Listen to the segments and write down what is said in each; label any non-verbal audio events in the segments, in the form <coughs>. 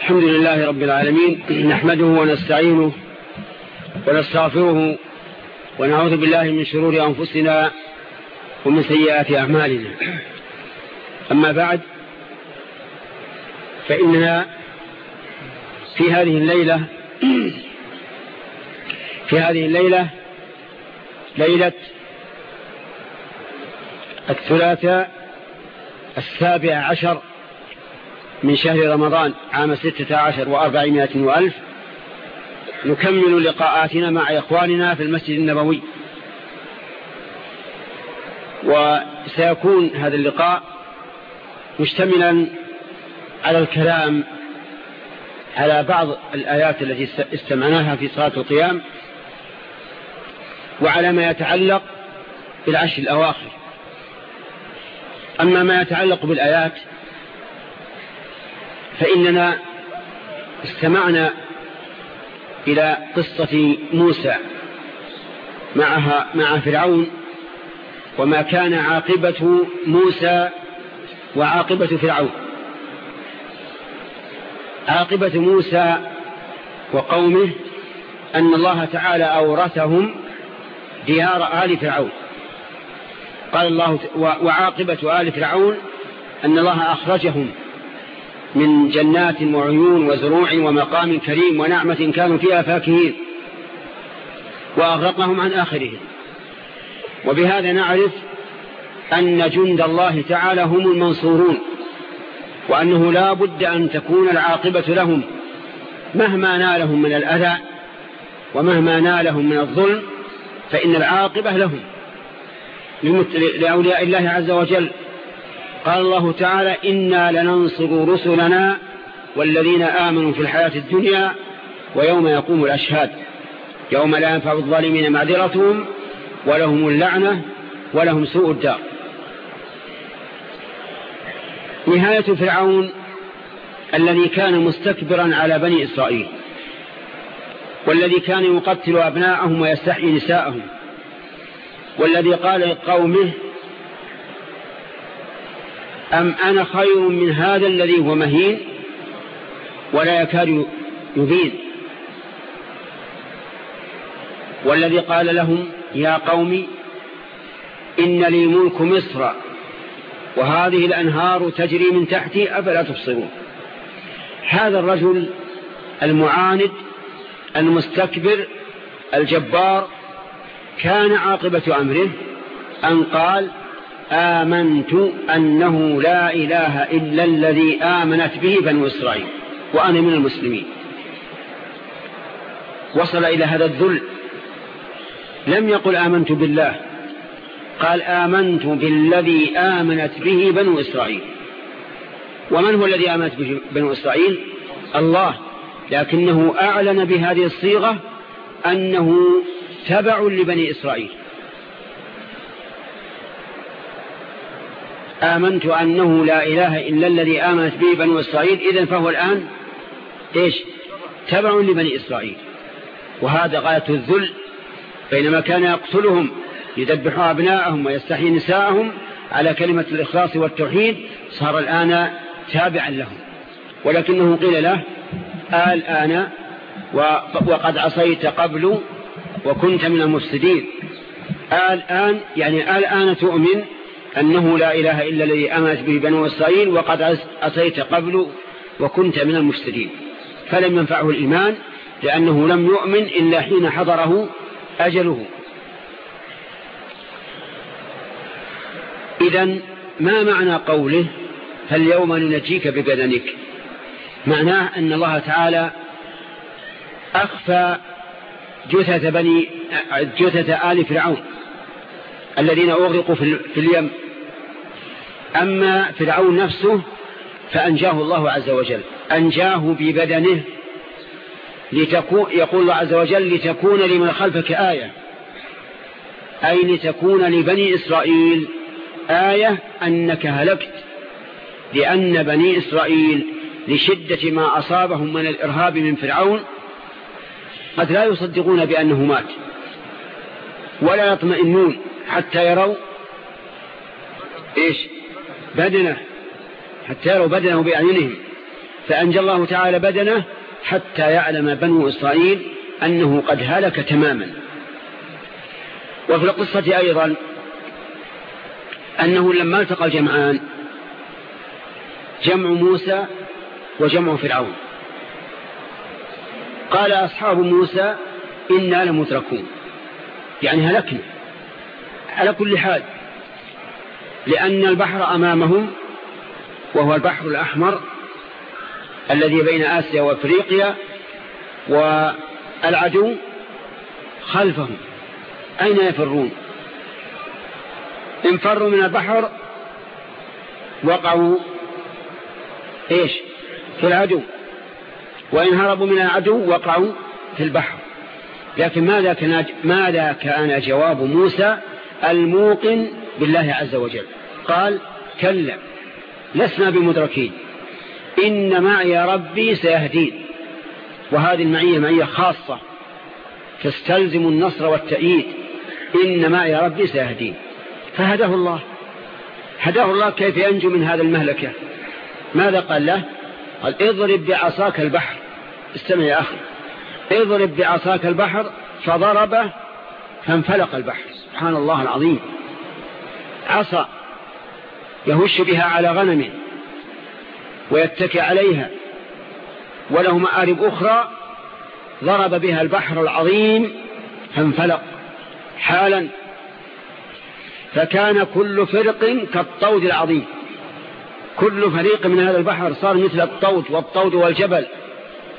الحمد لله رب العالمين نحمده ونستعينه ونستغفره ونعوذ بالله من شرور أنفسنا ومن سيئات أعمالنا. أما بعد فإننا في هذه الليلة في هذه الليلة ليلة الثلاثاء السابع عشر من شهر رمضان عام ستة عشر وأربعمائة وألف نكمل لقاءاتنا مع إخواننا في المسجد النبوي. وسيكون هذا اللقاء مشتملا على الكلام على بعض الآيات التي استمعناها في صلاة القيام وعلى ما يتعلق بالعشر الأواخر. أما ما يتعلق بالآيات فإننا استمعنا إلى قصة موسى معها مع فرعون وما كان عاقبة موسى وعاقبة فرعون. عاقبة موسى وقومه أن الله تعالى أورثهم ديار آل فرعون. قال الله وعاقبة آل فرعون أن الله أخرجهم من جنات وعيون وزروع ومقام كريم ونعمة كانوا فيها فاكهين وأغرقهم عن آخرهم. وبهذا نعرف أن جند الله تعالى هم المنصورون وأنه لا بد أن تكون العاقبة لهم مهما نالهم من الأذى ومهما نالهم من الظلم فإن العاقبة لهم لأولياء الله عز وجل. قال الله تعالى إنا لننصر رسلنا والذين آمنوا في الحياة الدنيا ويوم يقوم الأشهاد. يوم لا ينفع الظالمين معذرتهم ولهم اللعنة ولهم سوء الدار. نهاية فرعون الذي كان مستكبرا على بني إسرائيل والذي كان يقتل أبناءهم ويستحيي نساءهم والذي قال لقومه أم أنا خير من هذا الذي هو مهين ولا يكاد يبين؟ والذي قال لهم يا قوم إن لي ملك مصر وهذه الأنهار تجري من تحتي أفلا تبصرون؟ هذا الرجل المعاند المستكبر الجبار كان عاقبة أمره أن قال آمنت أنه لا إله إلا الذي آمنت به بنو إسرائيل وأنا من المسلمين. وصل إلى هذا الذل. لم يقل آمنت بالله. قال آمنت بالذي آمنت به بنو إسرائيل. ومن هو الذي آمنت به بنو إسرائيل؟ الله. لكنه أعلن بهذه الصيغة أنه تبع لبني إسرائيل. آمنت أنه لا إله إلا الذي آمنت به بنو إسرائيل إذن فهو الآن إيش؟ تبع لبني إسرائيل. وهذا غاية الذل بينما كان يقتلهم يذبحوا أبناءهم ويستحيي نساءهم على كلمة الإخلاص والتوحيد صار الآن تابعا لهم. ولكنه قيل له آل آن وقد عصيت قبل وكنت من المفسدين. آل آن يعني آل آن تؤمن أنه لا إله إلا الذي أمنت به بنو إسرائيل وقد عصيت قبل وكنت من المفسدين فلم ينفعه الإيمان لأنه لم يؤمن إلا حين حضره أجله. إذا ما معنى قوله فاليوم ننجيك ببدنك؟ معناه أن الله تعالى أخفى جثة بني جثة آل فرعون. الذين أغرقوا في اليم. أما فرعون نفسه فأنجاه الله عز وجل. أنجاه ببدنه لتكون يقول الله عز وجل لتكون لمن خلفك آية. أي لتكون لبني إسرائيل آية أنك هلكت. لأن بني إسرائيل لشدة ما أصابهم من الإرهاب من فرعون قد لا يصدقون بأنه مات ولا يطمئنون. حتى يروا إيش؟ بدنه. حتى يروا بدنه بأعينهم. فأنجى الله تعالى بدنه حتى يعلم بنو إسرائيل أنه قد هلك تماما. وفي القصة أيضا أنه لما التقى الجمعان جمع موسى وجمع فرعون. قال أصحاب موسى إنا لمتركون يعني هلكنا. على كل حال لأن البحر أمامهم وهو البحر الأحمر الذي بين آسيا وأفريقيا والعدو خلفهم. أين يفرون؟ إن فروا من البحر وقعوا إيش؟ في العدو. وإن هربوا من العدو وقعوا في البحر. لكن ماذا كان, ماذا كان جواب موسى الموقن بالله عز وجل. قال كلا لسنا بمدركين. إن معي ربي سيهدين. وهذه المعية معية خاصة. تستلزم النصر والتأييد. إن معي ربي سيهدين. فهداه الله. هداه الله كيف ينجو من هذا المهلكة؟ ماذا قال له؟ قال اضرب بعصاك البحر. استمع يا أخي. اضرب بعصاك البحر فضربه فانفلق البحر. سبحان الله العظيم. عصا يهش بها على غنم ويتكي عليها وله مآرب أخرى ضرب بها البحر العظيم فانفلق حالا. فكان كل فرق كالطود العظيم. كل فريق من هذا البحر صار مثل الطود والطود والجبل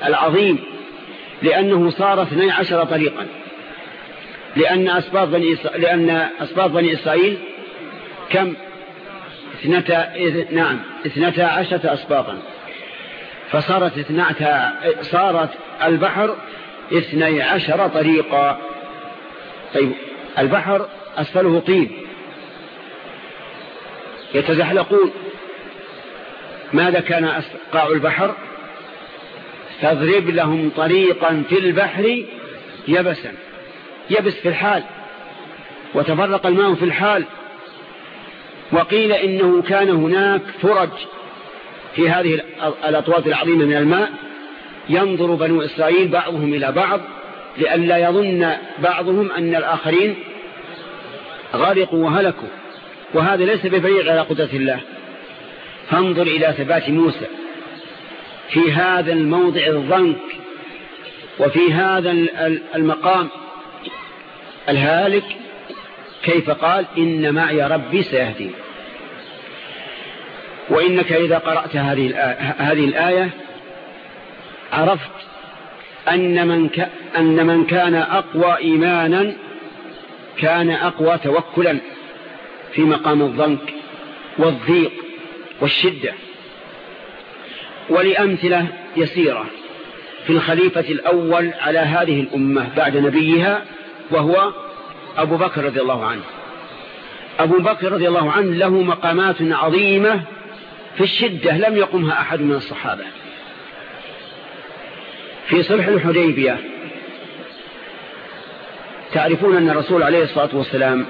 العظيم لأنه صار 12 طريقا. لأن أسباب بني, لأن أسباب بني إسرائيل كم؟ اثنتا نعم اثنتا عشرة أسباطا فصارت اثنتا صارت البحر اثني عشر طريقا. طيب البحر أسفله طين. يتزحلقون. ماذا كان قاع البحر؟ فاضرب لهم طريقا في البحر يبسا. يبس في الحال وتفرق الماء في الحال وقيل إنه كان هناك فرج في هذه الأطوات العظيمة من الماء ينظر بنو إسرائيل بعضهم إلى بعض لئلا يظن بعضهم أن الآخرين غرقوا وهلكوا وهذا ليس ببعيد على قدرة الله. فانظر إلى ثبات موسى في هذا الموضع الضنك وفي هذا المقام الهالك كيف قال إن معي ربي سيهدي. وإنك إذا قرأت هذه هذه الآية عرفت أن من, أن من كان أقوى إيمانا كان أقوى توكلا في مقام الضنك والضيق والشدة. ولأمثلة يسيرة في الخليفة الأول على هذه الأمة بعد نبيها وهو أبو بكر رضي الله عنه. أبو بكر رضي الله عنه له مقامات عظيمة في الشدة لم يقمها أحد من الصحابة. في صلح الحديبية تعرفون أن الرسول عليه الصلاة والسلام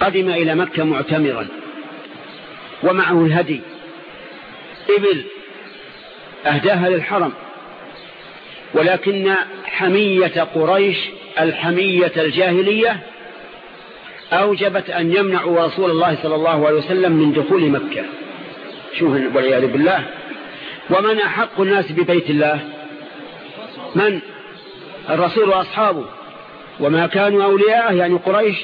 قدم إلى مكة معتمرا ومعه الهدي إبل أهداها للحرم. ولكن حمية قريش الحمية الجاهلية أوجبت أن يمنعوا رسول الله صلى الله عليه وسلم من دخول مكة. شوف والعياذ بالله. ومن أحق الناس ببيت الله؟ من؟ الرسول وأصحابه. وما كانوا أولياءه يعني قريش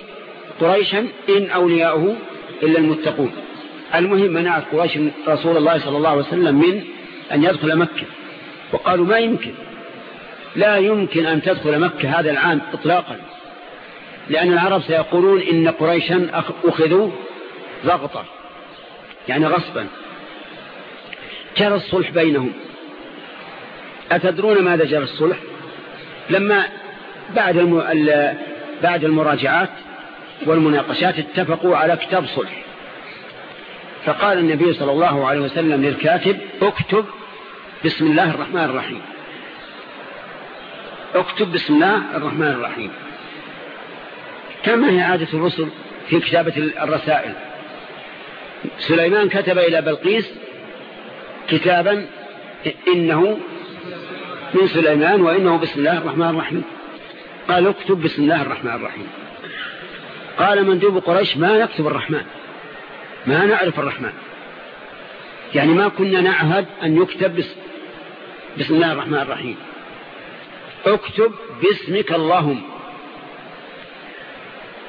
قريشا إن أولياءه إلا المتقون. المهم منعت قريش رسول الله صلى الله عليه وسلم من أن يدخل مكة. وقالوا ما يمكن. لا يمكن أن تدخل مكة هذا العام إطلاقا لأن العرب سيقولون إن قريشا أخذوا ضغطة يعني غصبا. جرى الصلح بينهم. أتدرون ماذا جرى الصلح؟ لما بعد بعد المراجعات والمناقشات اتفقوا على كتاب صلح. فقال النبي صلى الله عليه وسلم للكاتب اكتب بسم الله الرحمن الرحيم. اكتب بسم الله الرحمن الرحيم. كما هي عادة الرسل في كتابة الرسائل. سليمان كتب إلى بلقيس كتابا إنه من سليمان وإنه بسم الله الرحمن الرحيم. قال اكتب بسم الله الرحمن الرحيم. قال مندوب قريش ما نكتب الرحمن؟ ما نعرف الرحمن. يعني ما كنا نعهد أن يكتب بسم الله الرحمن الرحيم. اكتب باسمك اللهم.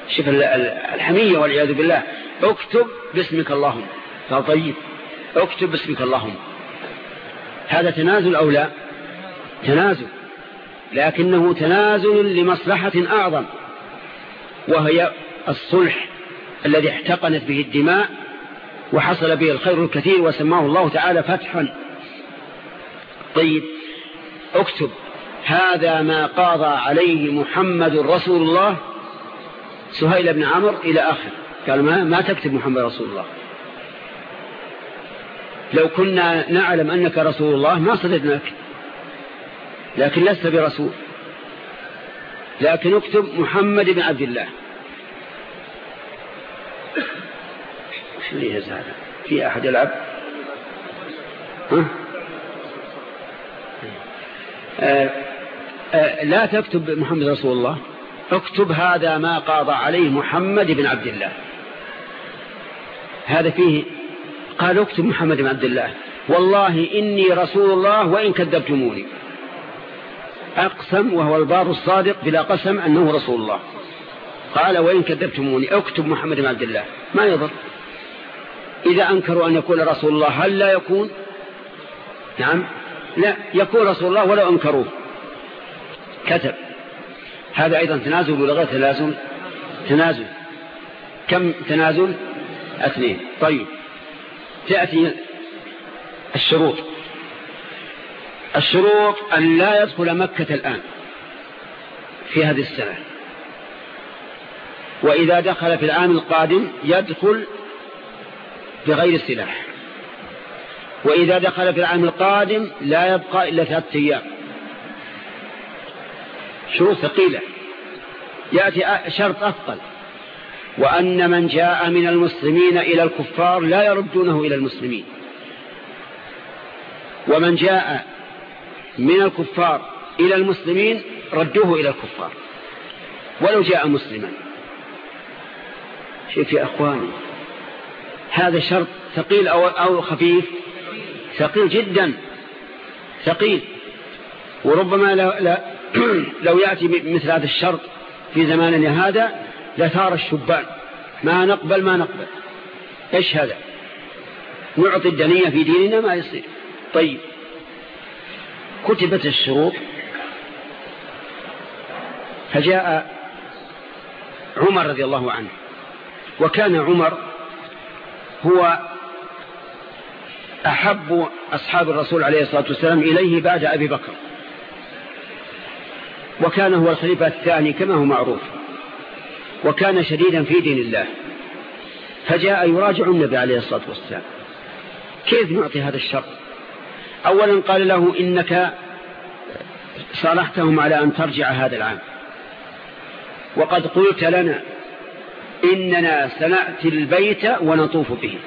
شوف الحمية والعياذ بالله. اكتب باسمك اللهم. قال طيب. اكتب باسمك اللهم. هذا تنازل أو لا؟ تنازل. لكنه تنازل لمصلحة أعظم وهي الصلح الذي احتقنت به الدماء وحصل به الخير الكثير وسماه الله تعالى فتحا. طيب. اكتب. هذا ما قاضى عليه محمد رسول الله سهيل بن عمر إلى آخر قال ما, ما تكتب محمد رسول الله. لو كنا نعلم أنك رسول الله ما صددناك لكن لست برسول. لكن اكتب محمد بن عبد الله. شو لي هذا؟ في أحد يلعب؟ ها؟ آه لا تكتب محمد رسول الله. اكتب هذا ما قاضى عليه محمد بن عبد الله. هذا فيه قال اكتب محمد بن عبد الله. والله إني رسول الله وإن كذبتموني. أقسم وهو البار الصادق بلا قسم أنه رسول الله. قال وإن كذبتموني اكتب محمد بن عبد الله. ما يضر. إذا أنكروا أن يكون رسول الله هل لا يكون؟ نعم. لا يكون رسول الله ولو أنكروه. كتب. هذا أيضا تنازل غير تنازل؟ تنازل. كم تنازل؟ اثنين. طيب. تأتي الشروط الشروط أن لا يدخل مكة الآن في هذه السنة. وإذا دخل في العام القادم يدخل بغير سلاح وإذا دخل في العام القادم لا يبقى إلا ثلاثة أيام. شروط ثقيلة. يأتي شرط أفضل وأن من جاء من المسلمين إلى الكفار لا يردونه إلى المسلمين. ومن جاء من الكفار إلى المسلمين ردوه إلى الكفار. ولو جاء مسلما. شوف يا أخواني هذا شرط ثقيل أو, أو خفيف؟ ثقيل جدا. ثقيل. وربما لو, <clears throat> لو يأتي مثل هذا الشرط في زماننا هذا لثار الشبان. ما نقبل ما نقبل. إيش هذا؟ نعطي الدنية في ديننا ما يصير. طيب. كتبت الشروط فجاء عمر رضي الله عنه. وكان عمر هو أحب أصحاب الرسول عليه الصلاة والسلام إليه بعد أبي بكر. وكان هو الخليفة الثاني كما هو معروف وكان شديدا في دين الله. فجاء يراجع النبي عليه الصلاة والسلام. كيف نعطي هذا الشرط؟ أولا قال له إنك صالحتهم على أن ترجع هذا العام. وقد قلت لنا إننا سنأتي البيت ونطوف به.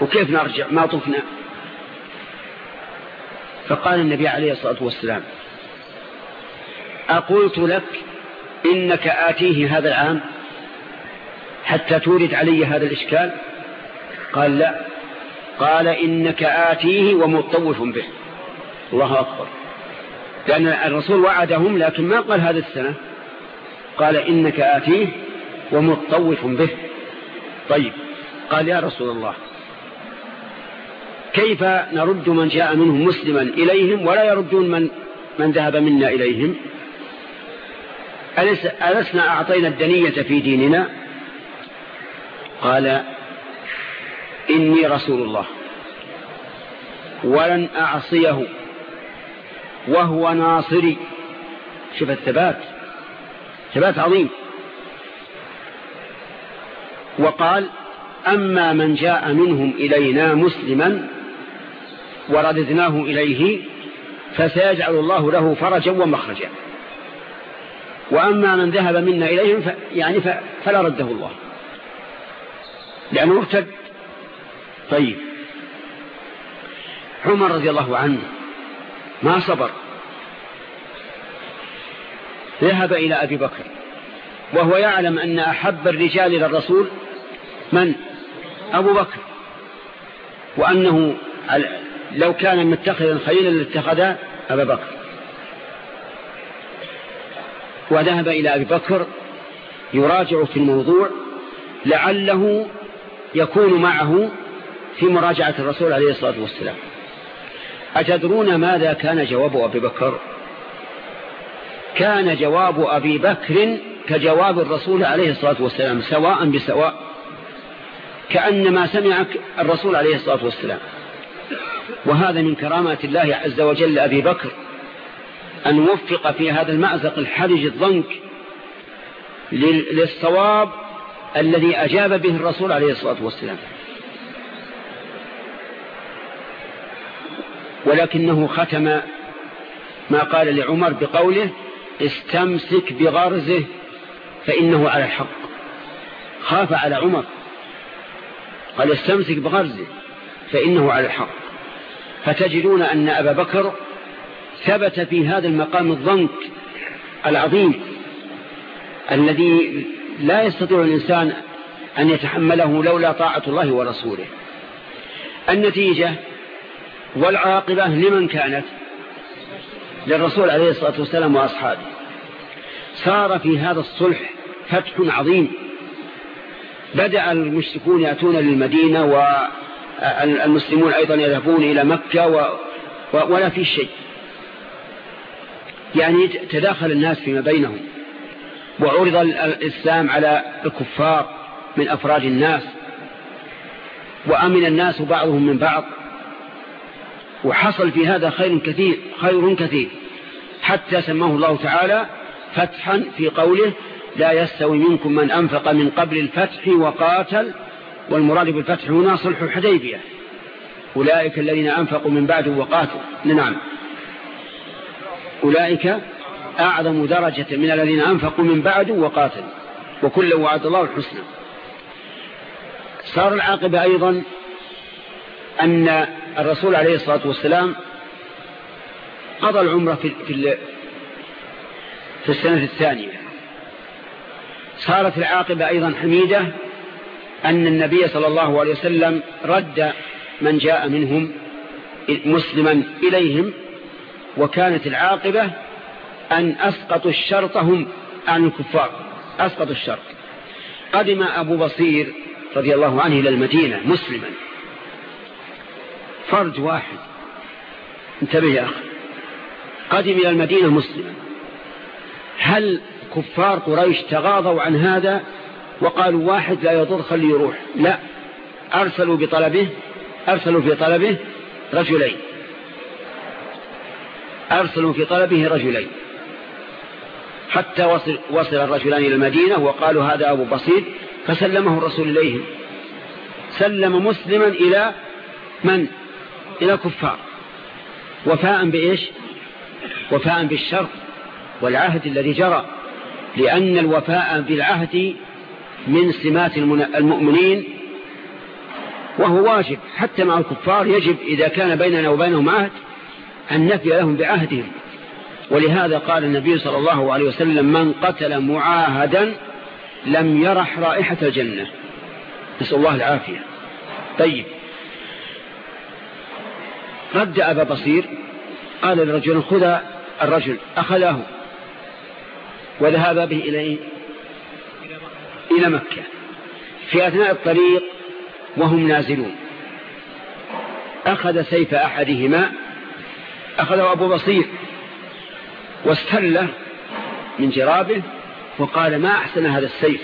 وكيف نرجع؟ ما طفنا. فقال النبي عليه الصلاة والسلام أقلت لك إنك آتيه هذا العام حتى تورد علي هذا الإشكال؟ قال لا. قال إنك آتيه ومطوف به. الله أكبر. لأن الرسول وعدهم لكن ما قال هذا السنة. قال إنك آتيه ومطوف به. طيب. قال يا رسول الله كيف نرد من جاء منهم مسلما إليهم ولا يردون من, من ذهب منا إليهم؟ ألسنا أعطينا الدنية في ديننا؟ قال إني رسول الله. ولن أعصيه. وهو ناصري. شوف الثبات. ثبات عظيم. وقال أما من جاء منهم إلينا مسلما ورددناه إليه فسيجعل الله له فرجا ومخرجا. وأما من ذهب منا إليهم ف يعني ف فلا رده الله. لأنه ارتد طيب. عمر رضي الله عنه ما صبر. ذهب إلى أبي بكر. وهو يعلم أن أحب الرجال إلى الرسول من؟ أبو بكر. وأنه لو كان متخذا خليلا لاتخذ أبا بكر. وذهب إلى أبي بكر يراجع في الموضوع لعله يكون معه في مراجعة الرسول عليه الصلاة والسلام. أتدرون ماذا كان جواب أبي بكر؟ كان جواب أبي بكر كجواب الرسول عليه الصلاة والسلام سواء بسواء. كأنما سمع الرسول عليه الصلاة والسلام. وهذا من كرامات الله عز وجل أبي بكر. أن وفق في هذا المأزق الحرج الضنك للصواب الذي أجاب به الرسول عليه الصلاة والسلام. ولكنه ختم ما قال لعمر بقوله استمسك بغرزه فإنه على الحق. خاف على عمر. قال استمسك بغرزه فإنه على الحق. فتجدون أن أبا بكر ثبت في هذا المقام الضنك العظيم الذي لا يستطيع الإنسان أن يتحمله لولا طاعة الله ورسوله. النتيجة والعاقبة لمن كانت؟ للرسول عليه الصلاة والسلام وأصحابه. صار في هذا الصلح فتح عظيم. بدأ المشركون يأتون للمدينة والمسلمون أيضا يذهبون إلى مكة ولا في شيء. يعني تداخل الناس فيما بينهم. وعرض الإسلام على الكفار من أفراد الناس. وأمن الناس بعضهم من بعض. وحصل في هذا خير كثير خير كثير. حتى سماه الله تعالى فتحا في قوله لا يستوي منكم من أنفق من قبل الفتح وقاتل. والمراد بالفتح هنا صلح الحديبية. أولئك الذين أنفقوا من بعد وقاتل نعم. أولئك أعظم درجة من الذين أنفقوا من بعد وقاتلوا وكل وعد الله الحسنى. صار العاقبة أيضا أن الرسول عليه الصلاة والسلام قضى العمرة في, في, في السنة الثانية. صارت العاقبة أيضا حميدة أن النبي صلى الله عليه وسلم رد من جاء منهم مسلما إليهم وكانت العاقبة أن أسقطوا الشرط هم عن الكفار. أسقطوا الشرط. قدم أبو بصير رضي الله عنه إلى المدينة مسلما. فرج واحد. انتبه يا أخي. قدم إلى المدينة مسلما. هل كفار قريش تغاضوا عن هذا وقالوا واحد لا يضر خليه يروح؟ لا. أرسلوا بطلبه أرسلوا في طلبه رجلين. أرسلوا في طلبه رجلين. حتى وصل, وصل الرجلان إلى المدينة وقالوا هذا أبو بصير فسلمه الرسول إليهم. سلم مسلما إلى من؟ إلى كفار. وفاء بإيش؟ وفاء بالشرط والعهد الذي جرى لأن الوفاء بالعهد من سمات المؤمنين وهو واجب. حتى مع الكفار يجب إذا كان بيننا وبينهم عهد أن نفي لهم بعهدهم. ولهذا قال النبي صلى الله عليه وسلم من قتل معاهدا لم يرح رائحة الجنة. نسأل الله العافية. طيب. رد أبا بصير قال للرجل خذ الرجل أخذه. وذهب به إلى إلى مكة. في أثناء الطريق وهم نازلون. أخذ سيف أحدهما أخذه أبو بصير واستله من جرابه وقال ما أحسن هذا السيف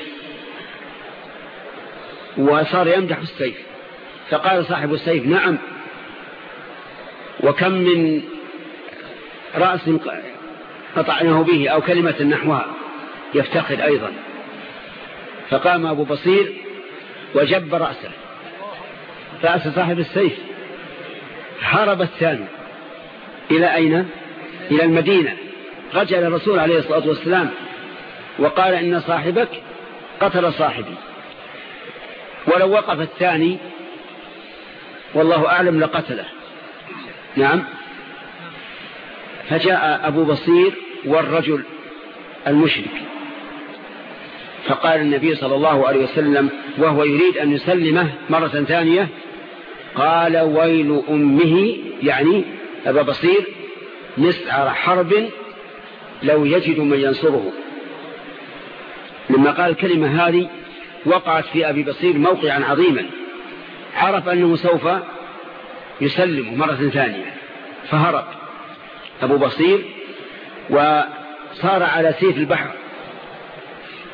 وصار يمدح السيف فقال صاحب السيف نعم وكم من رأس قطعناه به أو كلمة نحوها يفتخر أيضا فقام أبو بصير وجب رأسه رأس صاحب السيف هرب الثاني إلى أين؟ إلى المدينة. رجع الرسول عليه الصلاة والسلام وقال إن صاحبك قتل صاحبي. ولو وقف الثاني والله أعلم لقتله. نعم. فجاء أبو بصير والرجل المشرك. فقال النبي صلى الله عليه وسلم وهو يريد أن يسلمه مرة ثانية قال ويل أمه يعني أبا بصير مسعر حرب لو يجد من ينصره. لما قال الكلمة هذه وقعت في أبي بصير موقعا عظيما. عرف أنه سوف يسلمه مرة ثانية. فهرب أبو بصير وصار على سيف البحر.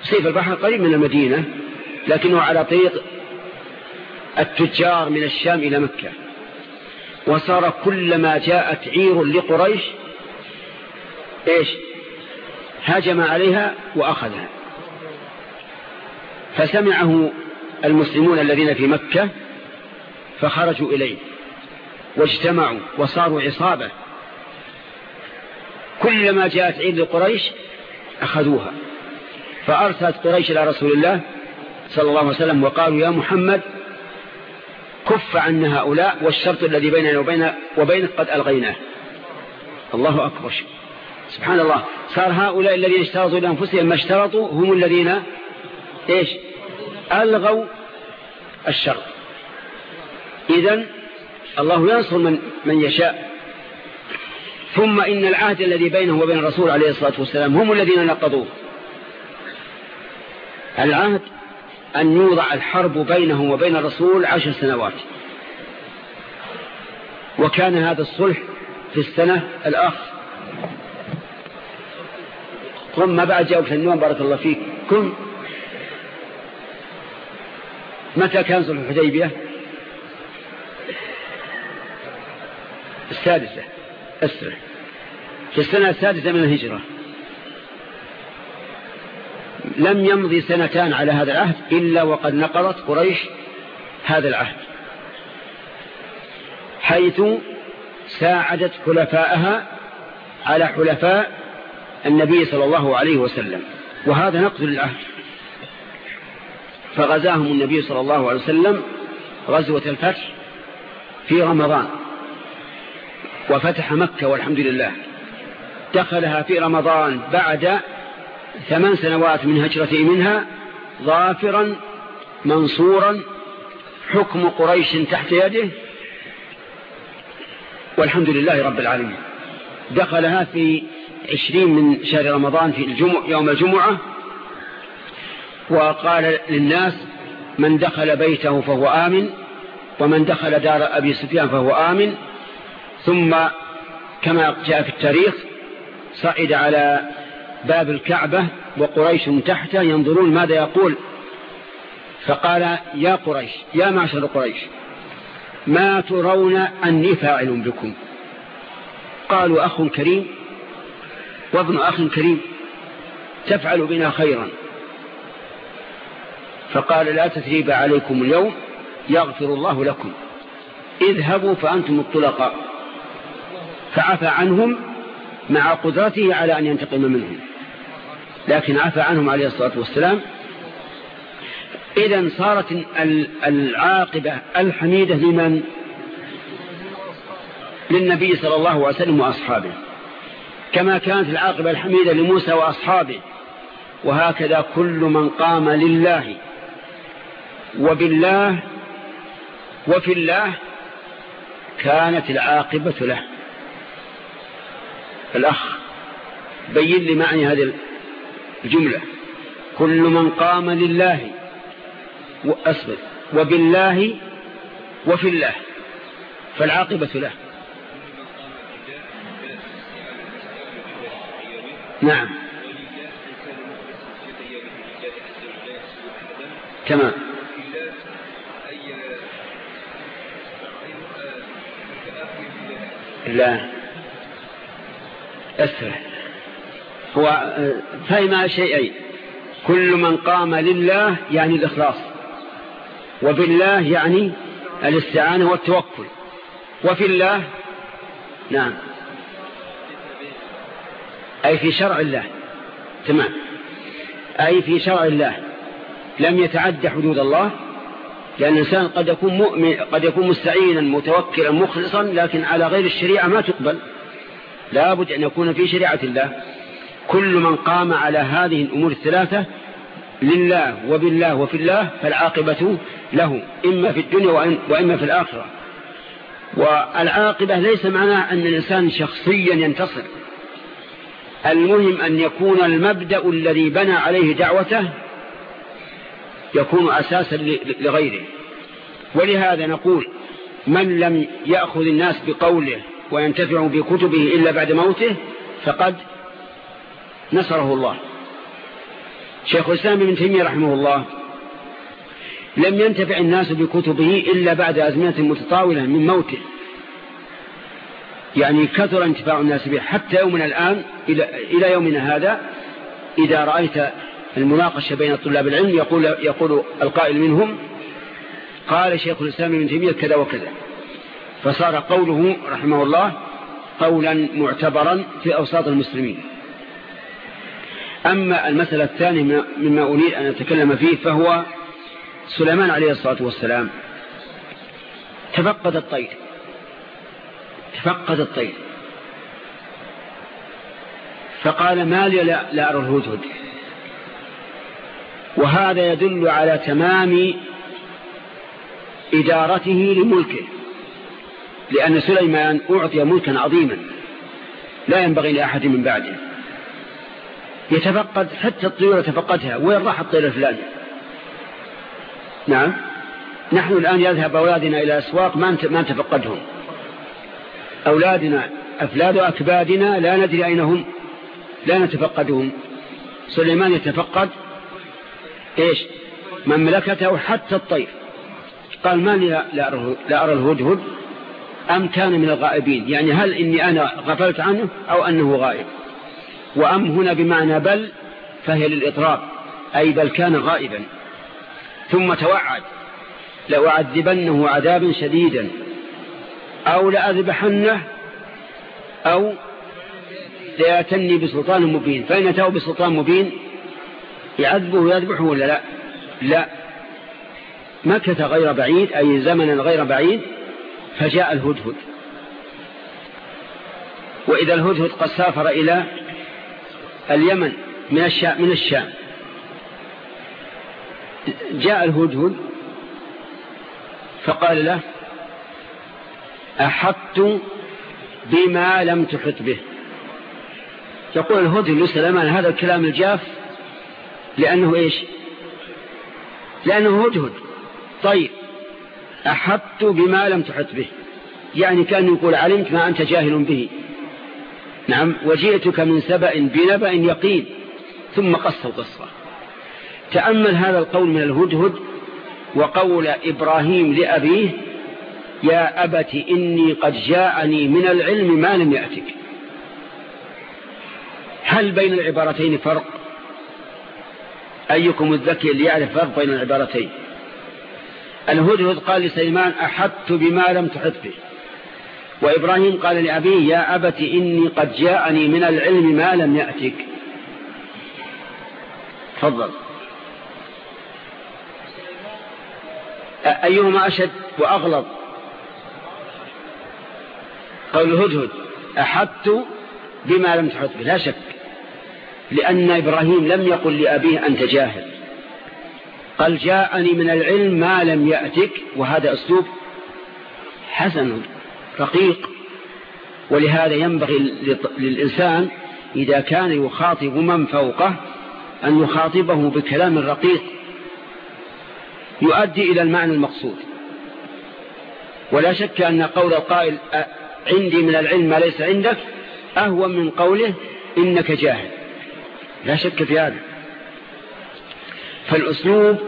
سيف البحر قريب من المدينة لكنه على طريق التجار من الشام إلى مكة. وصار كلما جاءت عير لقريش إيش؟ هاجم عليها وأخذها. فسمعه المسلمون الذين في مكة فخرجوا إليه واجتمعوا وصاروا عصابة. كلما جاءت عيد لقريش أخذوها. فأرسلت قريش إلى رسول الله صلى الله عليه وسلم وقالوا يا محمد كف عنا هؤلاء والشرط الذي بيننا وبين وبينك قد ألغيناه. الله أكبر. سبحان الله. صار هؤلاء الذين اشترطوا لأنفسهم ما اشترطوا هم الذين إيش؟ ألغوا الشرط. إذن الله ينصر من, من يشاء. ثم إن العهد الذي بينه وبين الرسول عليه الصلاة والسلام هم الذين نقضوه. العهد أن يوضع الحرب بينه وبين الرسول عشر سنوات. وكان هذا الصلح في السنة الأخ. قم ما بعد جاوبت النوم بارك الله فيك كن متى كان صلح الحديبية؟ السادسة أسرع. في السنة السادسة من الهجرة. لم يمضي سنتان على هذا العهد إلا وقد نقضت قريش هذا العهد. حيث ساعدت حلفاءها على حلفاء النبي صلى الله عليه وسلم. وهذا نقض للعهد. فغزاهم النبي صلى الله عليه وسلم غزوة الفتح في رمضان. وفتح مكة والحمد لله. دخلها في رمضان بعد ثمان سنوات من هجرته منها ظافرا منصورا حكم قريش تحت يده والحمد لله رب العالمين. دخلها في عشرين من شهر رمضان في الجمع يوم الجمعة وقال للناس من دخل بيته فهو آمن ومن دخل دار أبي سفيان فهو آمن. ثم كما جاء في التاريخ صعد على باب الكعبة وقريش تحته ينظرون ماذا يقول. فقال يا قريش يا معشر قريش ما ترون أني فاعل بكم؟ قالوا أخ كريم وابن أخ كريم تفعل بنا خيرا. فقال لا تثريب عليكم اليوم يغفر الله لكم. اذهبوا فأنتم الطلقاء. فعفى عنهم مع قدرته على أن ينتقم منهم. لكن عفى عنهم عليه الصلاة والسلام. إذا صارت العاقبة الحميدة لمن؟ للنبي صلى الله عليه وسلم وأصحابه. كما كانت العاقبة الحميدة لموسى وأصحابه. وهكذا كل من قام لله. وبالله وفي الله كانت العاقبة له. الأخ بين لي معني هذه الجملة. كل من قام لله وأصبر وبالله وفي الله فالعاقبة له. نعم. تمام لا. أسرع هو فهم شيئين. كل من قام لله يعني الإخلاص وبالله يعني الاستعانة والتوكل. وفي الله نعم. أي في شرع الله. تمام. أي في شرع الله. لم يتعد حدود الله. لأن الإنسان قد يكون مؤمن قد يكون مستعينا متوكلا مخلصا لكن على غير الشريعة ما تقبل. لابد أن يكون في شريعة الله. كل من قام على هذه الأمور الثلاثة لله وبالله وفي الله فالعاقبة له إما في الدنيا وإما في الآخرة. والعاقبة ليس معناه أن الإنسان شخصيا ينتصر. المهم أن يكون المبدأ الذي بنى عليه دعوته يكون أساسا لغيره. ولهذا نقول من لم يأخذ الناس بقوله وينتفع بكتبه إلا بعد موته فقد نصره الله. شيخ الإسلام بن تيمية رحمه الله لم ينتفع الناس بكتبه إلا بعد أزمنة متطاولة من موته. يعني كثر انتفاع الناس به حتى يومنا الآن إلى يومنا هذا إذا رأيت المناقشة بين طلاب العلم يقول, يقول القائل منهم قال شيخ الإسلام ابن تيمية كذا وكذا. فصار قوله رحمه الله قولا معتبرا في أوساط المسلمين. أما المسألة الثانية مما أريد أن أتكلم فيه فهو سليمان عليه الصلاة والسلام. تفقد الطير. تفقد الطير. فقال ما لي لا أرى الهدهد. وهذا يدل على تمام إدارته لملكه. لأن سليمان أعطي ملكا عظيما لا ينبغي لأحد من بعده. يتفقد حتى الطيور يتفقدها وين راح الطير الفلاني؟ نعم. نحن الآن يذهب أولادنا إلى أسواق ما نتفقدهم أولادنا أفلاد أكبادنا لا ندري أين هم. لا نتفقدهم. سليمان يتفقد. إيش؟ مملكته حتى الطير. قال ما لي لا أرى الهدهد. أم كان من الغائبين؟ يعني هل إني أنا غفلت عنه أو أنه غائب؟ وأم هنا بمعنى بل فهي للإطراب أي بل كان غائبا. ثم توعد لأعذبنه عذابا شديدا أو لأذبحنه أو ليأتني بسلطان مبين. فإن أتاه بسلطان مبين يعذبه ويذبحه ولا لا؟ لا. مكث غير بعيد أي زمنا غير بعيد فجاء الهدهد. وإذا الهدهد قد سافر إلى اليمن من الشام, من الشام. جاء الهدهد فقال له أحطت بما لم تحط به. يقول الهدهد لسلمان هذا الكلام الجاف لأنه إيش؟ لأنه هدهد. طيب أحطت بما لم تحط به. يعني كأن يقول علمت ما أنت جاهل به. نعم وجئتك من سبأ بنبأ يقين. ثم قص القصة. تأمل هذا القول من الهدهد وقول إبراهيم لأبيه يا أبت إني قد جاءني من العلم ما لم يأتك. هل بين العبارتين فرق؟ أيكم الذكي اللي يعرف فرق بين العبارتين؟ الهدهد قال لسليمان أحدت بما لم تحط به. وإبراهيم قال لأبيه يا أبت إني قد جاءني من العلم ما لم يأتك. تفضل. أيهما أشد وأغلظ؟ قول الهدهد أحدت بما لم تحط به. لا شك لأن إبراهيم لم يقل لأبيه أنت جاهل قال جاءني من العلم ما لم يأتك وهذا أسلوب حسن رقيق. ولهذا ينبغي للإنسان إذا كان يخاطب من فوقه أن يخاطبه بكلام رقيق يؤدي إلى المعنى المقصود. ولا شك أن قول القائل عندي من العلم ما ليس عندك أهون من قوله إنك جاهل. لا شك في هذا. فالأسلوب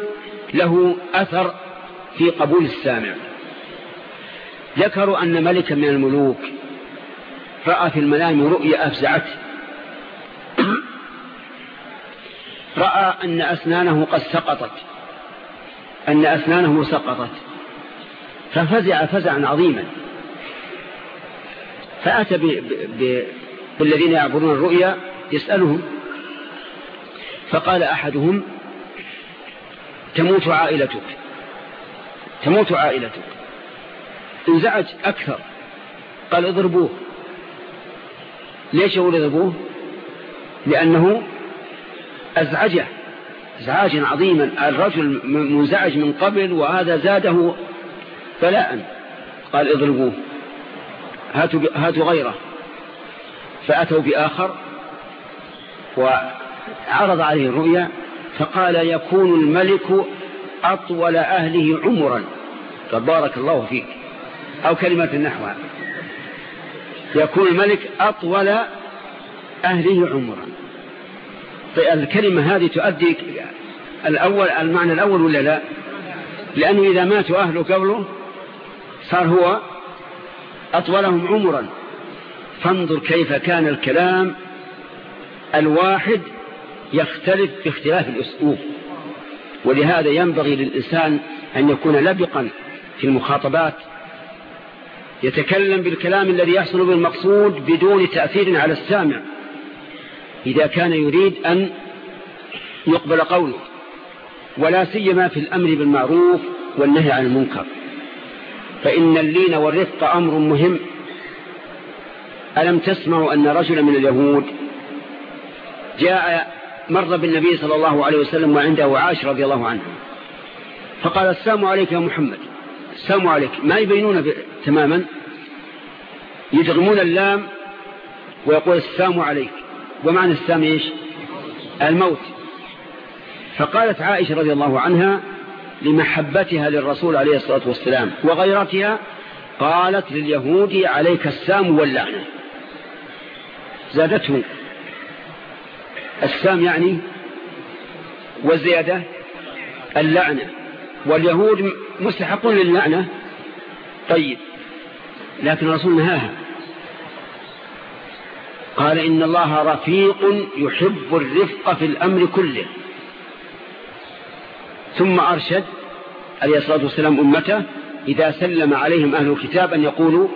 له أثر في قبول السامع. ذكروا أن ملكا من الملوك رأى في المنام رؤيا أفزعته. <coughs> رأى أن أسنانه قد سقطت. أن أسنانه سقطت. ففزع فزعا عظيما. فأتى بالذين يعبرون الرؤيا يسألهم. فقال أحدهم تموت عائلتك. تموت عائلتك. انزعج أكثر. قال اضربوه. ليش يقول اضربوه؟ لأنه أزعجه. إزعاجا عظيما. الرجل منزعج من قبل وهذا زاده بلاء. قال اضربوه. هاتوا, هاتوا غيره. فأتوا بآخر وعرض عليه الرؤيا فقال يكون الملك أطول أهله عمرا. تبارك الله فيك. أو كلمة نحوها يكون الملك أطول أهله عمرا. طيب الكلمة هذه تؤدي الأول المعنى الأول ولا لا؟ لأنه إذا ماتوا أهله قبله صار هو أطولهم عمرا. فانظر كيف كان الكلام الواحد يختلف باختلاف الأسلوب. ولهذا ينبغي للإنسان أن يكون لبقا في المخاطبات يتكلم بالكلام الذي يحصل بالمقصود بدون تأثير على السامع إذا كان يريد أن يقبل قوله ولا سيما في الأمر بالمعروف والنهي عن المنكر. فإن اللين والرفق أمر مهم. ألم تسمعوا أن رجلا من اليهود جاء مر بالنبي صلى الله عليه وسلم وعنده عاش رضي الله عنه فقال السلام عليك يا محمد. السلام عليك. ما يبينون تماما. يدغمون اللام ويقول السلام عليك. ومعنى السلام إيش؟ الموت. فقالت عائشة رضي الله عنها لمحبتها للرسول عليه الصلاة والسلام وغيرتها قالت لليهود عليك السام واللعنة. زادته السام يعني والزيادة اللعنة. واليهود مستحقون للعنة طيب لكن الرسول نهاها. قال إن الله رفيق يحب الرفق في الأمر كله. ثم أرشد عليه الصلاة والسلام أمته إذا سلم عليهم أهل الكتاب أن يقولوا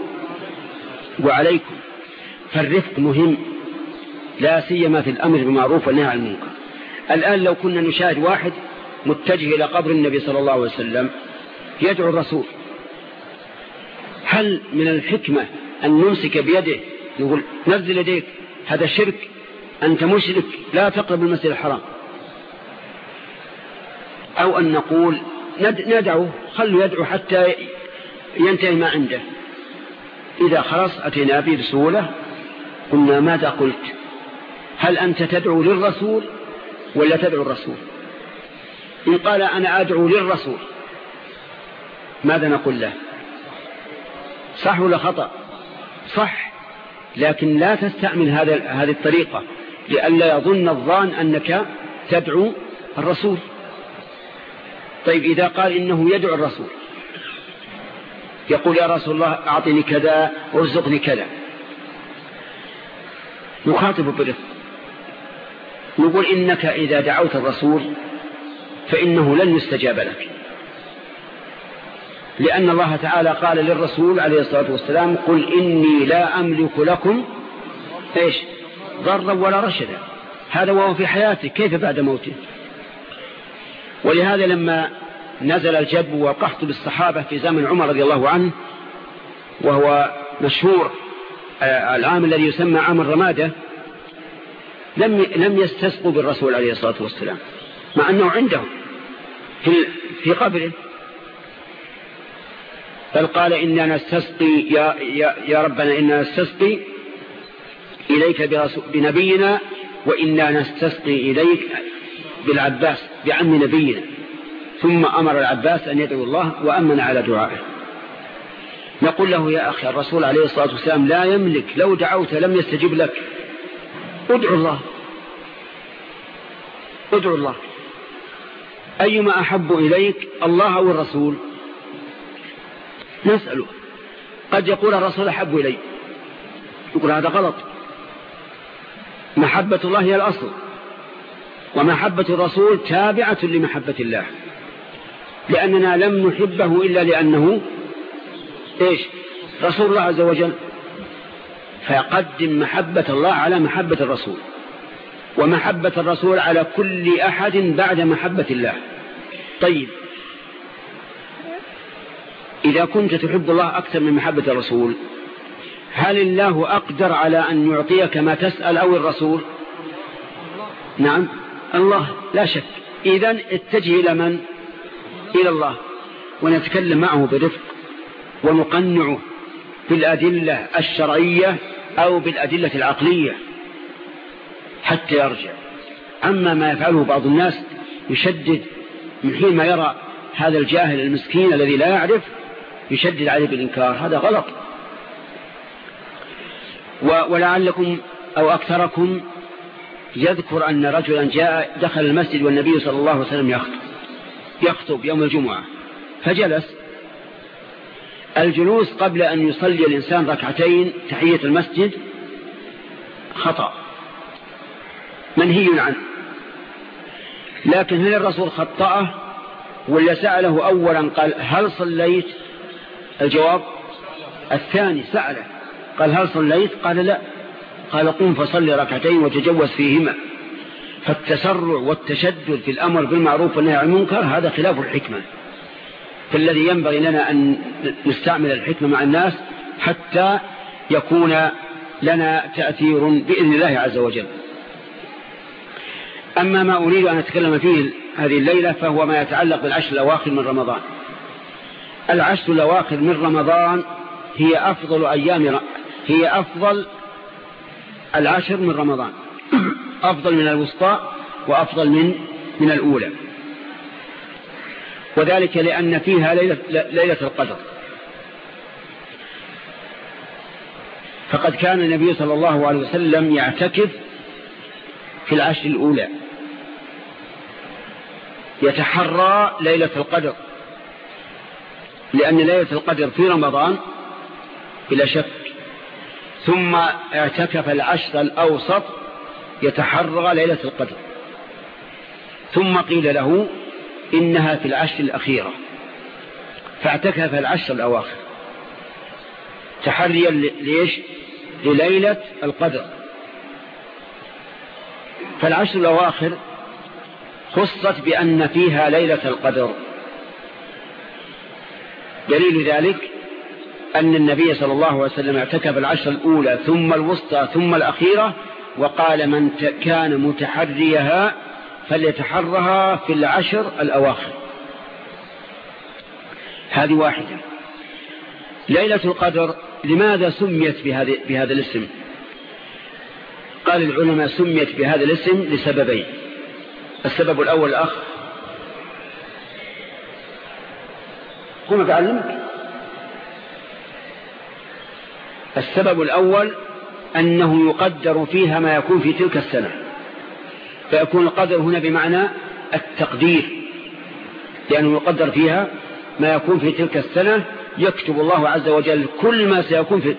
وعليكم. فالرفق مهم. لا سيما في الأمر بمعروف والنهي عن المنكر. الآن لو كنا نشاهد واحد متجه إلى قبر النبي صلى الله عليه وسلم يدعو الرسول هل من الحكمة أن نمسك بيده نقول نزل يديك هذا شرك أنت مشرك لا تقرب المسجد الحرام؟ أو أن نقول ندعو خلوا يدعو حتى ينتهي ما عنده. إذا خلص أتينا به بسهولة قلنا ماذا قلت؟ هل أنت تدعو للرسول ولا تدعو الرسول؟ إن قال أنا أدعو للرسول ماذا نقول له؟ صح ولا خطأ؟ صح لكن لا تستعمل هذا هذه الطريقة لئلا يظن الظان أنك تدعو الرسول. طيب إذا قال إنه يدعو الرسول يقول يا رسول الله أعطني كذا وارزقني كذا. نخاطب برفق نقول إنك إذا دعوت الرسول فإنه لن يستجاب لك. لأن الله تعالى قال للرسول عليه الصلاة والسلام قل إني لا أملك لكم إيش؟ ضرا ولا رشدا. هذا وهو في حياته كيف بعد موته ولهذا لما نزل الجدب والقحط بالصحابة في زمن عمر رضي الله عنه وهو مشهور آه، العام الذي يسمى عام الرمادة لم لم يستسقوا بالرسول عليه الصلاة والسلام مع أنه عندهم. في في قبره. بل قال إنا نستسقي يا, يا, يا ربنا إنا نستسقي إليك بنبينا وإنا نستسقي إليك بالعباس بعم نبينا. ثم أمر العباس أن يدعو الله وأمن على دعائه. نقول له يا أخي الرسول عليه الصلاة والسلام لا يملك لو دعوت لم يستجب لك. ادعو الله. ادعو الله. أيما أحب إليك الله أو الرسول؟ نسأله. قد يقول الرسول أحب إلي. يقول هذا غلط. محبة الله هي الأصل. ومحبة الرسول تابعة لمحبة الله. لأننا لم نحبه إلا لأنه إيش؟ رسول الله عز وجل. فيقدم محبة الله على محبة الرسول ومحبة الرسول على كل أحد بعد محبة الله. طيب إذا كنت تحب الله أكثر من محبة الرسول هل الله أقدر على أن يعطيك ما تسأل أو الرسول؟ نعم الله لا شك. إذا اتجه إلى من؟ إلى الله ونتكلم معه برفق ونقنعه بالأدلة الشرعية أو بالأدلة العقلية حتى يرجع. أما ما يفعله بعض الناس يشدد من حين ما يرى هذا الجاهل المسكين الذي لا يعرف يشدد عليه بالإنكار. هذا غلط. ولعلكم أو أكثركم يذكر أن رجلا جاء دخل المسجد والنبي صلى الله عليه وسلم يخطب يخطب يوم الجمعة فجلس الجلوس قبل أن يصلي الإنسان ركعتين تحية المسجد خطأ منهي عنه. لكن هل الرسول خطأه ولا سأله أولا قال هل صليت؟ الجواب الثاني سأله قال هل صليت؟ قال لا. قال قم فصلي ركعتين وتجوز فيهما. فالتسرع والتشدد في الأمر بالمعروف والنهي عن المنكر هذا خلاف الحكمة. فالذي ينبغي لنا أن نستعمل الحكمة مع الناس حتى يكون لنا تأثير بإذن الله عز وجل. أما ما أريد أن أتكلم فيه هذه الليلة فهو ما يتعلق بالعشر الأواخر من رمضان. العشر الأواخر من رمضان هي أفضل أيام هي أفضل العشر من رمضان. أفضل من الوسطى وأفضل من من الأولى. وذلك لأن فيها ليلة, القدر. فقد كان النبي صلى الله عليه وسلم يعتكف في العشر الأولى. يتحرى ليلة القدر. لأن ليلة القدر في رمضان بلا شك. ثم اعتكف العشر الأوسط يتحرى ليلة القدر. ثم قيل له إنها في العشر الأخيرة. فاعتكف العشر الأواخر. تحريا ليش لليلة القدر. فالعشر الأواخر خصت بأن فيها ليلة القدر. دليل ذلك أن النبي صلى الله عليه وسلم اعتكف العشر الأولى ثم الوسطى ثم الأخيرة وقال من كان متحريها فليتحرها في العشر الأواخر. هذه واحدة. ليلة القدر لماذا سميت بهذا, بهذا الاسم؟ قال العلماء سميت بهذا الاسم لسببين. السبب الأول الأخ. قم تعلمك السبب الأول أنه يقدر فيها ما يكون في تلك السنة. فيكون القدر هنا بمعنى التقدير لأنه يقدر فيها ما يكون في تلك السنة يكتب الله عز وجل كل ما سيكون في,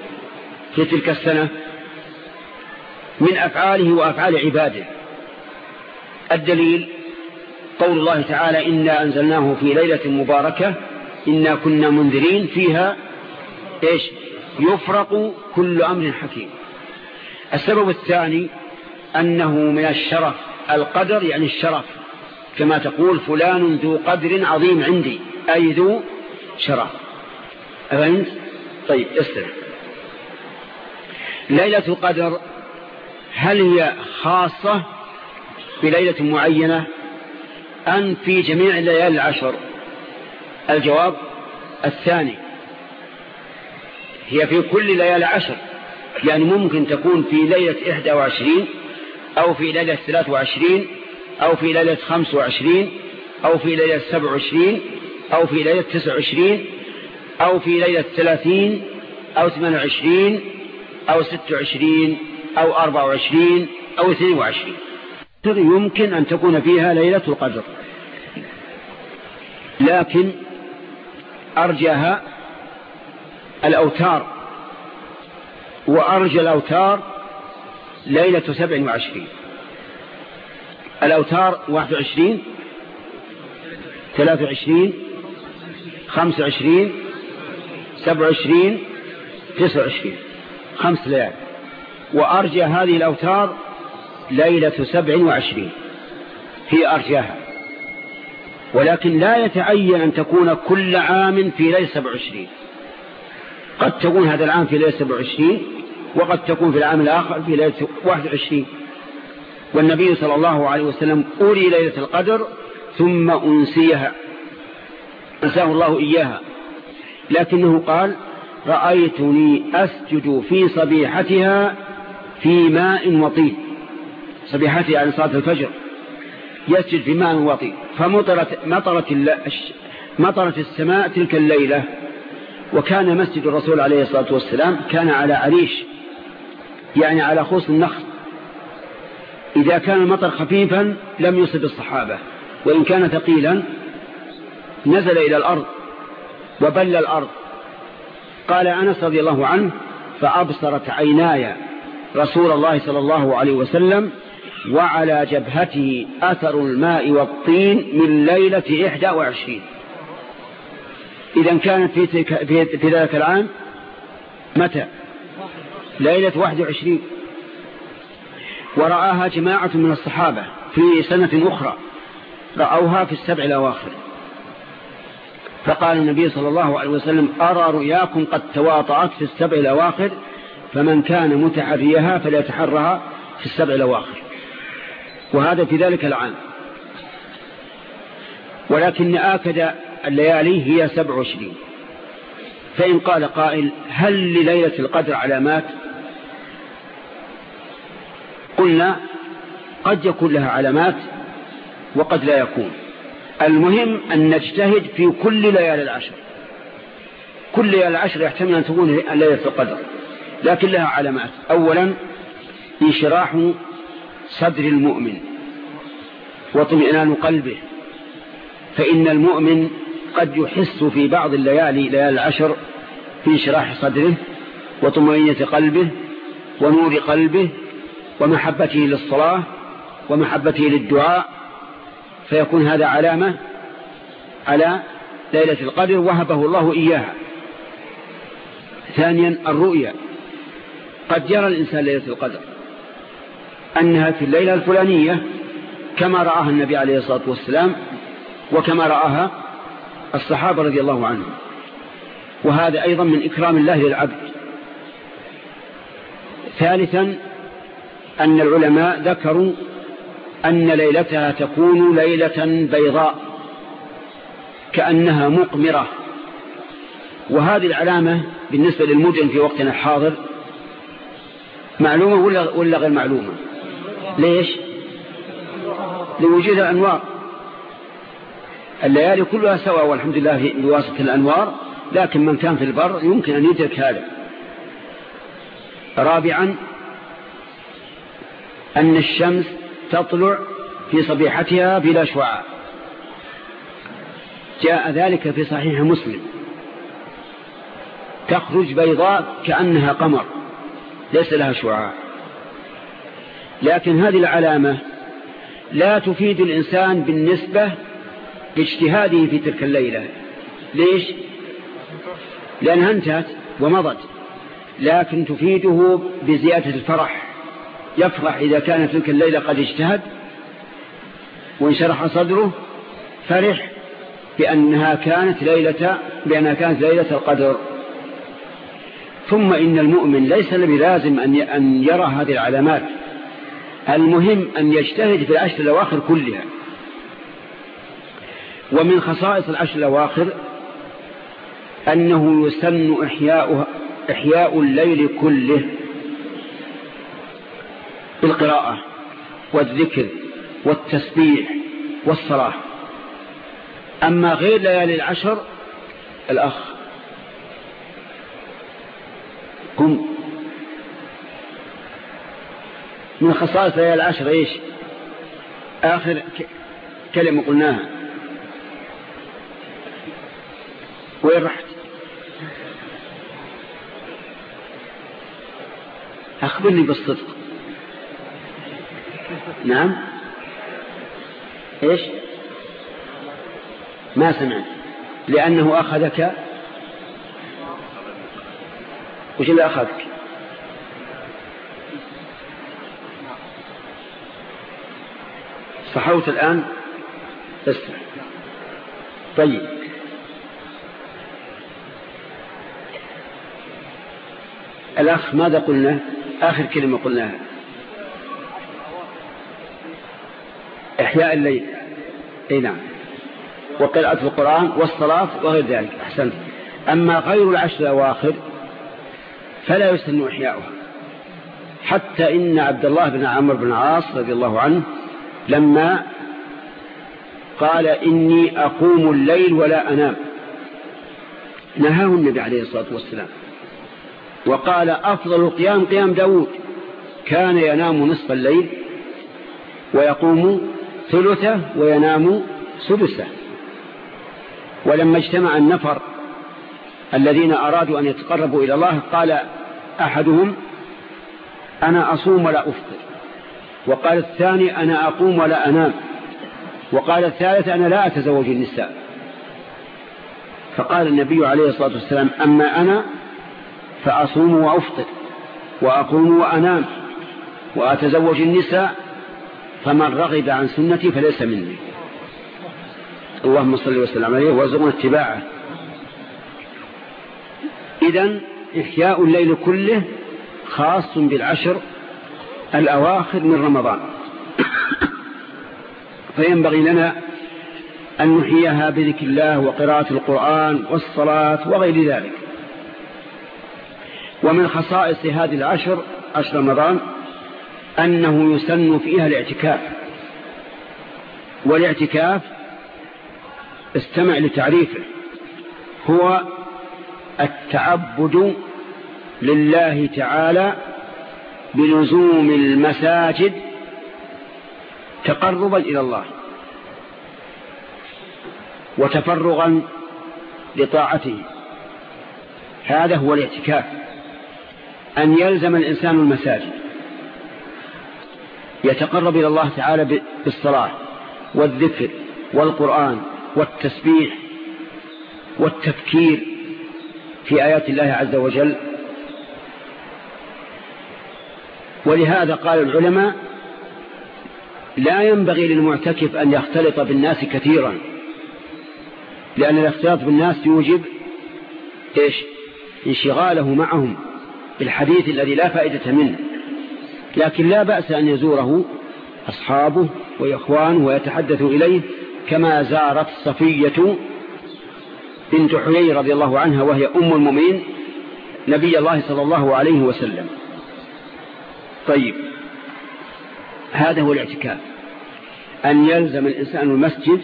في تلك السنة من أفعاله وأفعال عباده. الدليل قول الله تعالى إنا أنزلناه في ليلة مباركة إنا كنا منذرين فيها إيش؟ يفرق كل أمر حكيم. السبب الثاني أنه من الشرف القدر يعني الشرف. كما تقول فلان ذو قدر عظيم عندي أي ذو شرف. أفهمت؟ طيب استمع. ليلة القدر هل هي خاصة بليلة معينة أم في جميع الليالي العشر؟ الجواب الثاني. هي في كل ليالي عشر يعني ممكن تكون في ليلة 21 أو في ليلة 23 أو في ليلة 25 أو في ليلة 27 أو في ليلة 29 أو في ليلة 30 أو 28 أو 26 أو 24 أو 22 يمكن أن تكون فيها ليلة القدر. لكن أرجها الأوتار. وأرجى الأوتار ليلة سبع وعشرين. الأوتار واحد وعشرين ثلاثة وعشرين خمس وعشرين سبع وعشرين تسع وعشرين. خمس ليال. وأرجى هذه الأوتار ليلة سبع وعشرين. هي أرجاها ولكن لا يتعين أن تكون كل عام في ليلة 27 قد تكون هذا العام في ليلة 27 وقد تكون في العام الآخر في ليلة 21 والنبي صلى الله عليه وسلم أولي ليلة القدر ثم أنسيها أنساه الله إياها. لكنه قال رأيتني أسجد في صبيحتها في ماء وطين. صبيحتها على صلاة الفجر. يسجد في ماء وطين. فمطرت مطرت, مطرت السماء تلك الليلة. وكان مسجد الرسول عليه الصلاة والسلام كان على عريش. يعني على خوص النخل. إذا كان المطر خفيفا لم يصب الصحابة وإن كان ثقيلا نزل إلى الأرض وبل الأرض. قال أنس رضي الله عنه فأبصرت عيناي رسول الله صلى الله عليه وسلم وعلى جبهته أثر الماء والطين من ليلة إحدى وعشرين. إذا كانت في, في ذلك العام متى؟ ليلة واحد وعشرين. ورآها جماعة من الصحابة في سنة أخرى. رأوها في السبع الأواخر. فقال النبي صلى الله عليه وسلم أرى رؤياكم قد تواطأت في السبع الأواخر فمن كان متحريها فليتحرها في السبع الأواخر. وهذا في ذلك العام. ولكن آكد الليالي هي سبع وعشرين. فإن قال قائل هل لليلة القدر علامات قلنا قد يكون لها علامات وقد لا يكون. المهم أن نجتهد في كل ليالي العشر. كل ليالي العشر يحتمل أن تكون ليلة القدر لكن لها علامات. أولا انشراح صدر المؤمن واطمئنان قلبه. فإن المؤمن قد يحس في بعض الليالي ليالي العشر في انشراح صدره وطمئنة قلبه ونور قلبه ومحبته للصلاة ومحبته للدعاء فيكون هذا علامة على ليلة القدر وهبه الله إياها. ثانيا الرؤيا قد يرى الإنسان ليلة القدر أنها في الليلة الفلانية كما رآها النبي عليه الصلاة والسلام وكما رآها الصحابة رضي الله عنهم. وهذا أيضا من إكرام الله للعبد. ثالثا أن العلماء ذكروا أن ليلتها تكون ليلة بيضاء كأنها مقمرة. وهذه العلامة بالنسبة للمدن في وقتنا الحاضر معلومة ولا غير معلومة؟ ليش؟ لوجود الأنوار. الليالي كلها سواء والحمد لله بواسطة الأنوار لكن من كان في البر يمكن أن يدرك هذا. رابعا أن الشمس تطلع في صبيحتها بلا شعاع. جاء ذلك في صحيح مسلم. تخرج بيضاء كأنها قمر ليس لها شعاع. لكن هذه العلامة لا تفيد الإنسان بالنسبة لاجتهاده في تلك الليلة. ليش؟ لأنها انتهت ومضت لكن تفيده بزيادة الفرح. يفرح إذا كانت تلك الليلة قد اجتهد وانشرح صدره فرح بأنها كانت ليلة بأنها كانت ليلة القدر. ثم إن المؤمن ليس بلازم أن يرى هذه العلامات. المهم أن يجتهد في العشر الأواخر كلها. ومن خصائص العشر الأواخر أنه يسن إحياء, إحياء الليل كله. بالقراءة والذكر والتسبيح والصلاة. أما غير ليالي العشر الأخ قم. من خصائص ليالي العشر إيش؟ آخر كلمة قلناها. وين رحت؟ أخبرني بالصدق. نعم. إيش؟ ما سمعت. لأنه أخذك. وش اللي أخذك؟ صحوت الآن؟ اسمع طيب. الأخ ماذا قلنا؟ آخر كلمة قلناها. إحياء الليل أي نعم. وقراءة القرآن والصلاة وغير ذلك أحسنت. أما غير العشر الأواخر فلا يسن إحياؤها. حتى إن عبد الله بن عمرو بن عاص رضي الله عنه لما قال إني أقوم الليل ولا أنام. نهاه النبي عليه الصلاة والسلام. وقال أفضل القيام قيام داود. كان ينام نصف الليل ويقوم ثلثه وينام سدسه. ولما اجتمع النفر الذين أرادوا أن يتقربوا إلى الله قال أحدهم أنا أصوم ولا أفطر. وقال الثاني أنا أقوم ولا أنام. وقال الثالث أنا لا أتزوج النساء. فقال النبي عليه الصلاة والسلام أما أنا فأصوم وأفطر وأقوم وأنام وأتزوج النساء فمن رغب عن سنتي فليس مني. اللهم صل وسلم عليه وارزقنا اتباعه. إذا إحياء الليل كله خاص بالعشر الأواخر من رمضان. فينبغي لنا أن نحييها بذكر الله وقراءة القرآن والصلاة وغير ذلك. ومن خصائص هذه العشر عشر رمضان أنه يسن فيها الاعتكاف. والاعتكاف استمع لتعريفه. هو التعبد لله تعالى بلزوم المساجد تقربا إلى الله وتفرغا لطاعته. هذا هو الاعتكاف. أن يلزم الإنسان المساجد. يتقرب إلى الله تعالى بالصلاة والذكر والقرآن والتسبيح والتفكير في آيات الله عز وجل. ولهذا قال العلماء لا ينبغي للمعتكف أن يختلط بالناس كثيرا لأن الاختلاط بالناس يوجب إيش؟ انشغاله معهم بالحديث الذي لا فائدة منه. لكن لا بأس أن يزوره أصحابه وإخوانه ويتحدث إليه كما زارت صفية بنت حيي رضي الله عنها وهي أم المؤمنين نبي الله صلى الله عليه وسلم. طيب هذا هو الاعتكاف. أن يلزم الإنسان المسجد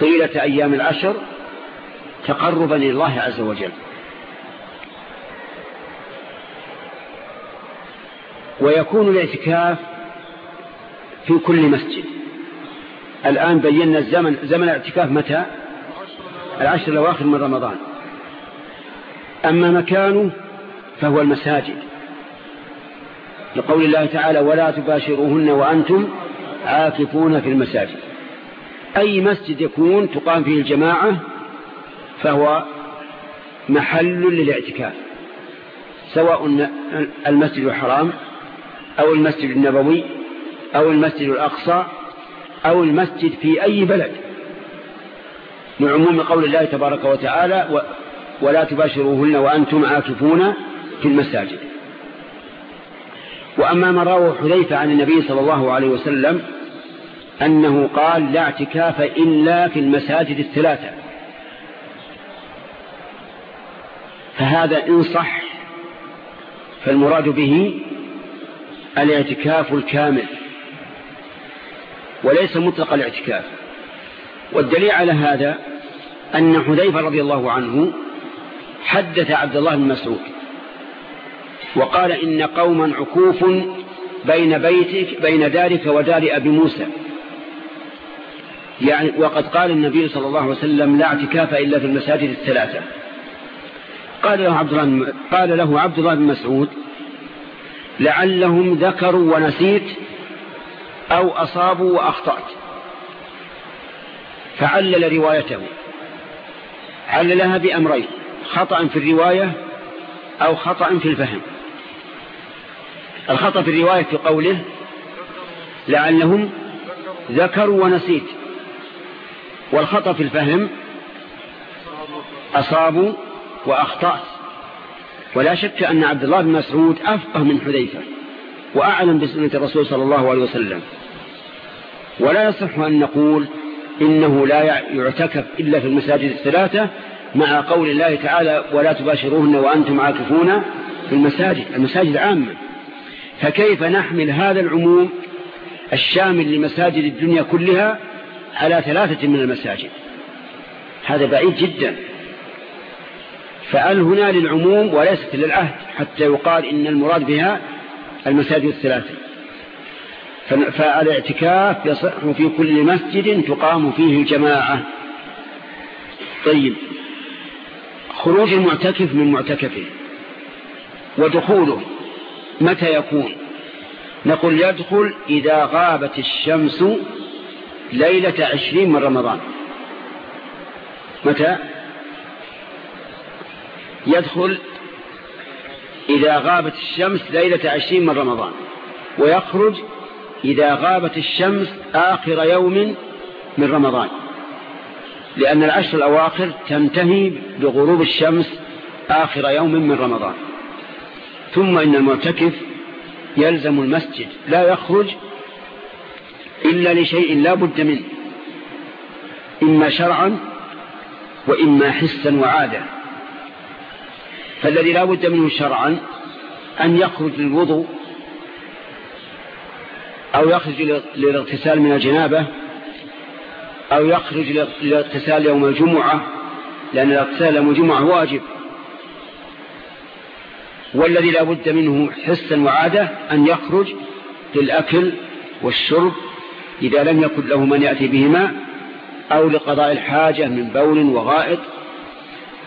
طيلة أيام العشر تقربا لله عز وجل. ويكون الاعتكاف في كل مسجد. الآن بينا الزمن زمن الاعتكاف متى؟ العشر الأواخر من رمضان. أما مكانه فهو المساجد. لقول الله تعالى ولا تباشروهن وأنتم عاكفون في المساجد. أي مسجد يكون تقام فيه الجماعة فهو محل للاعتكاف سواء المسجد الحرام أو المسجد النبوي أو المسجد الأقصى أو المسجد في أي بلد. لعموم قول الله تبارك وتعالى ولا تباشروهن وأنتم عاكفون في المساجد. وأما ما رواه حذيفة عن النبي صلى الله عليه وسلم أنه قال لا اعتكاف إلا في المساجد الثلاثة. فهذا إن صح فالمراد به الاعتكاف الكامل وليس مطلق الاعتكاف. والدليل على هذا أن حذيفة رضي الله عنه حدث عبد الله بن مسعود وقال إن قوما عكوف بين بيتك بين دارك ودار أبي موسى. يعني وقد قال النبي صلى الله عليه وسلم لا اعتكاف إلا في المساجد الثلاثة. قال له عبد الله قال له عبد الله بن مسعود لعلهم ذكروا ونسيت أو أصابوا وأخطأت. فعلل روايته. عللها بأمرين خطأ في الرواية أو خطأ في الفهم. الخطأ في الرواية في قوله لعلهم ذكروا ونسيت. والخطأ في الفهم أصابوا وأخطأت. ولا شك أن عبد الله بن مسعود أفقه من حذيفة وأعلم بسنة الرسول صلى الله عليه وسلم. ولا يصح أن نقول إنه لا يعتكف إلا في المساجد الثلاثة مع قول الله تعالى ولا تباشروهن وأنتم عاكفون في المساجد المساجد عامة. فكيف نحمل هذا العموم الشامل لمساجد الدنيا كلها على ثلاثة من المساجد؟ هذا بعيد جدا. فأل هنا للعموم وليست للعهد حتى يقال إن المراد بها المساجد الثلاثة. فالاعتكاف يصح في كل مسجد تقام فيه الجماعة. طيب. خروج المعتكف من معتكفه. ودخوله. متى يكون؟ نقول يدخل إذا غابت الشمس ليلة عشرين من رمضان. متى؟ يدخل إذا غابت الشمس ليلة عشرين من رمضان ويخرج إذا غابت الشمس آخر يوم من رمضان لأن العشر الأواخر تنتهي بغروب الشمس آخر يوم من رمضان. ثم إن المعتكف يلزم المسجد لا يخرج إلا لشيء لا بد منه إما شرعا وإما حسا وعادة فالذي لا بد منه شرعا أن يخرج للوضوء أو يخرج للاغتسال من الجنابة أو يخرج للاغتسال يوم الجمعة لأن الاغتسال يوم الجمعة واجب. والذي لا بد منه حسا وعادة أن يخرج للأكل والشرب إذا لم يكن له من يأتي بهما أو لقضاء الحاجة من بول وغائط.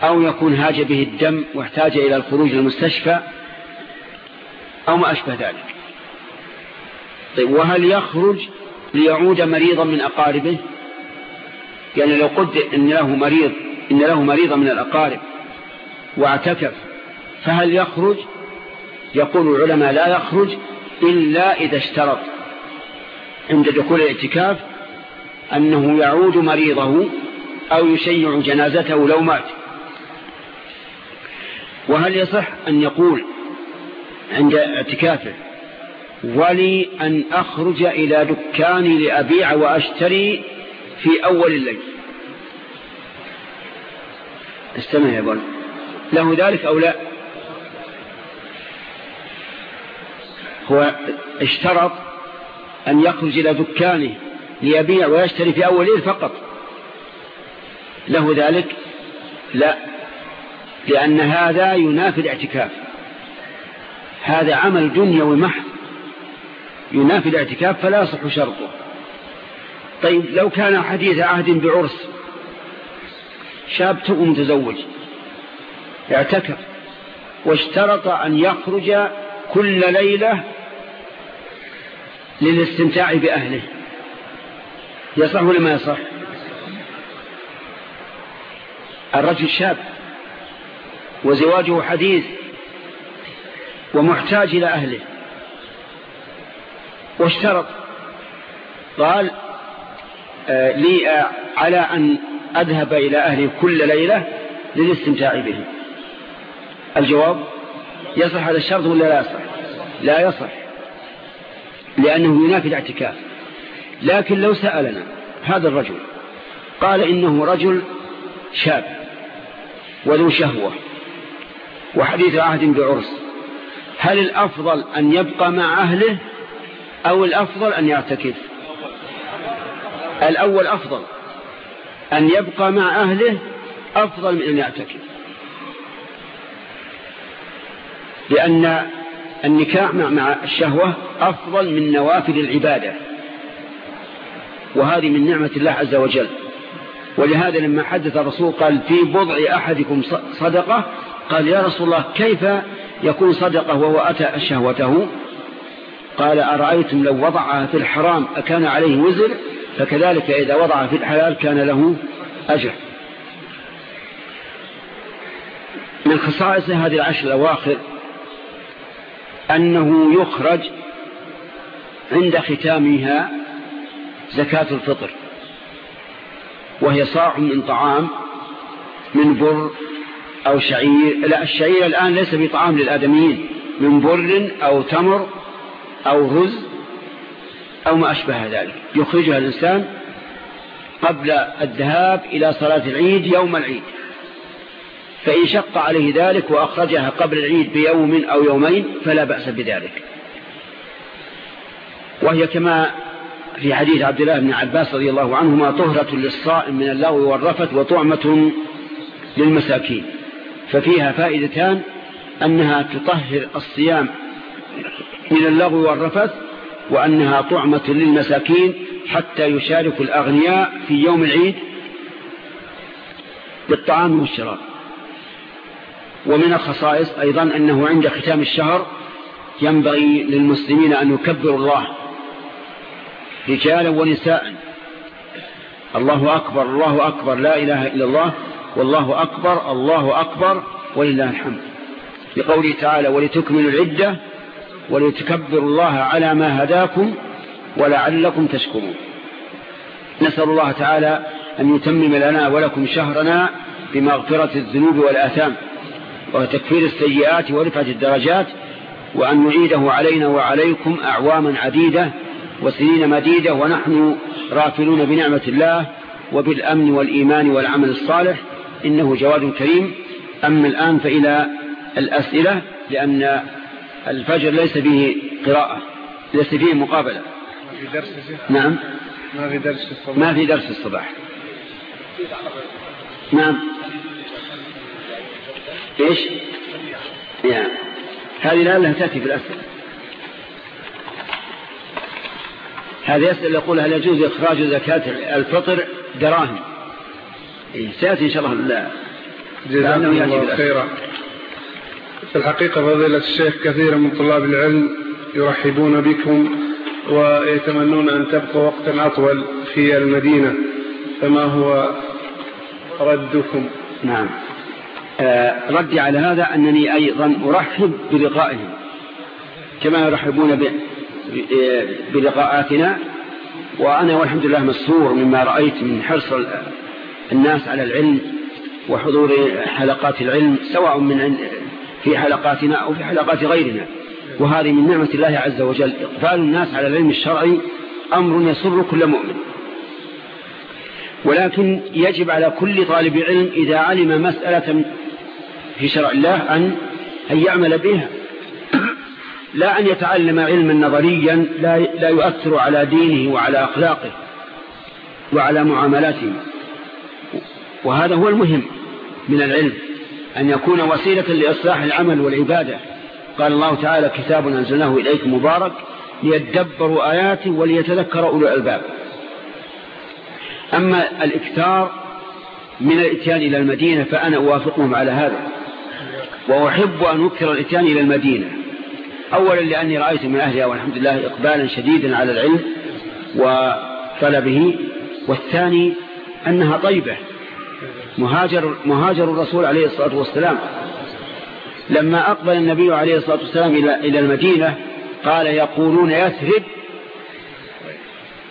أو يكون هاج به الدم واحتاج إلى الخروج للمستشفى أو ما أشبه ذلك. طيب وهل يخرج ليعود مريضا من أقاربه؟ يعني لو قد إن له مريض إن له مريضا من الأقارب واعتكف فهل يخرج؟ يقول العلماء لا يخرج إلا إذا اشترط عند دخول الاعتكاف أنه يعود مريضه أو يشيع جنازته لو مات. وهل يصح أن يقول عند اعتكافه ولي أن أخرج إلى دكاني لأبيع وأشتري في أول الليل استمع يا بول له ذلك أو لا؟ هو اشترط أن يخرج إلى دكانه ليبيع ويشتري في أول الليل فقط. له ذلك؟ لا. لأن هذا ينافي الاعتكاف. هذا عمل دنيوي محض ينافي الاعتكاف فلا يصح شرطه. طيب لو كان حديث عهد بعرس شاب تو متزوج اعتكف واشترط أن يخرج كل ليلة للاستمتاع بأهله. يصح ولا ما يصح؟ الرجل شاب. وزواجه حديث ومحتاج إلى أهله. واشترط. قال آه لي آه على أن أذهب إلى أهلي كل ليلة للاستمتاع به. الجواب يصح هذا الشرط ولا لا يصح؟ لا يصح لأنه ينافي الاعتكاف. لكن لو سألنا هذا الرجل قال إنه رجل شاب وذو شهوة. وحديث عهد بعرس. هل الأفضل أن يبقى مع أهله أو الأفضل أن يعتكف؟ الأول أفضل. أن يبقى مع أهله أفضل من أن يعتكف. لأن النكاح مع الشهوة أفضل من نوافل العبادة. وهذه من نعمة الله عز وجل. ولهذا لما حدث الرسول قال في بضع أحدكم صدقة قال يا رسول الله كيف يكون صدقة وهو أتى شهوته؟ قال أرأيتم لو وضعها في الحرام أكان عليه وزر فكذلك إذا وضعها في الحلال كان له أجر. من خصائص هذه العشر الأواخر أنه يخرج عند ختامها زكاة الفطر وهي صاع من طعام من بر أو شعير. لا الشعير الآن ليس بطعام للآدميين. من بر أو تمر أو رز أو ما أشبه ذلك. يخرجها الإنسان قبل الذهاب إلى صلاة العيد يوم العيد. فإن شق عليه ذلك وأخرجها قبل العيد بيوم أو يومين فلا بأس بذلك. وهي كما في حديث عبد الله بن عباس رضي الله عنهما طهرة للصائم من اللغو والرفث وطعمة للمساكين. ففيها فائدتان أنها تطهر الصيام من اللغو والرفث وأنها طعمة للمساكين حتى يشارك الأغنياء في يوم العيد بالطعام والشراب. ومن الخصائص أيضا أنه عند ختام الشهر ينبغي للمسلمين أن يكبروا الله رجالا ونساء. الله أكبر الله أكبر لا إله إلا الله. والله أكبر الله أكبر ولله الحمد. لقوله تعالى ولتكملوا العدة ولتكبروا الله على ما هداكم ولعلكم تشكرون. نسأل الله تعالى أن يتمم لنا ولكم شهرنا بمغفرة الذنوب والآثام وتكفير السيئات ورفعة الدرجات وأن نعيده علينا وعليكم أعواما عديدة وسنين مديدة ونحن رافلون بنعمة الله وبالأمن والإيمان والعمل الصالح. إنه جواد كريم. أما الآن فإلى الأسئلة لأن الفجر ليس فيه قراءة ليس فيه مقابلة. ما في درس نعم. ما في درس الصباح. ما في درس الصباح. نعم. إيش؟ يعني هذه لعلها تأتي في الأسئلة. هذا يسأل يقول هل يجوز إخراج زكاة الفطر دراهم؟ سيأتي إن شاء الله لا. جزاكم الله خيرا. في الحقيقة فضيلة الشيخ كثير من طلاب العلم يرحبون بكم ويتمنون أن تبقوا وقتا أطول في المدينة فما هو ردكم؟ نعم. آه ردي على هذا أنني أيضا أرحب بلقائهم كما يرحبون بلقاءاتنا وأنا والحمد لله مسرور مما رأيت من حرص الناس على العلم وحضور حلقات العلم سواء من في حلقاتنا أو في حلقات غيرنا. وهذه من نعمة الله عز وجل. إقبال الناس على العلم الشرعي أمر يسر كل مؤمن. ولكن يجب على كل طالب علم إذا علم مسألة في شرع الله أن أن يعمل بها. لا أن يتعلم علما نظريا لا, لا يؤثر على دينه وعلى أخلاقه وعلى معاملاته. وهذا هو المهم من العلم أن يكون وسيلة لإصلاح العمل والعبادة. قال الله تعالى كتاب أنزلناه إليك مبارك ليدبروا آياته وليتذكر أولو الألباب. أما الإكثار من الإتيان إلى المدينة فأنا أوافقهم على هذا وأحب أن أكثر الإتيان إلى المدينة. أولا لأني رأيت من أهلها والحمد لله إقبالا شديدا على العلم وطلبه والثاني أنها طيبة. مهاجر, مهاجر الرسول عليه الصلاة والسلام. لما أقبل النبي عليه الصلاة والسلام إلى المدينة قال يقولون يثرب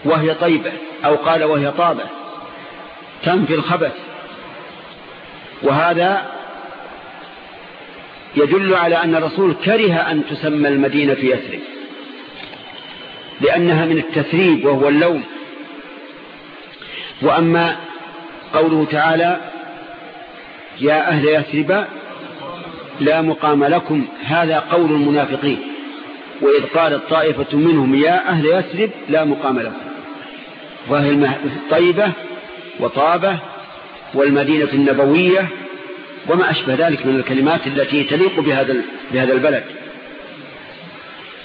وهي طيبة أو قال وهي طابة. تنفي الخبث. وهذا يدل على أن الرسول كره أن تسمى المدينة في يثرب. لأنها من التثريب وهو اللوم. وأما قوله تعالى يا أهل يثرب لا مقام لكم هذا قول المنافقين. وإذ قالت طائفة منهم يا أهل يثرب لا مقام لكم. وهي طيبة وطابة والمدينة النبوية وما أشبه ذلك من الكلمات التي تليق بهذا بهذا البلد.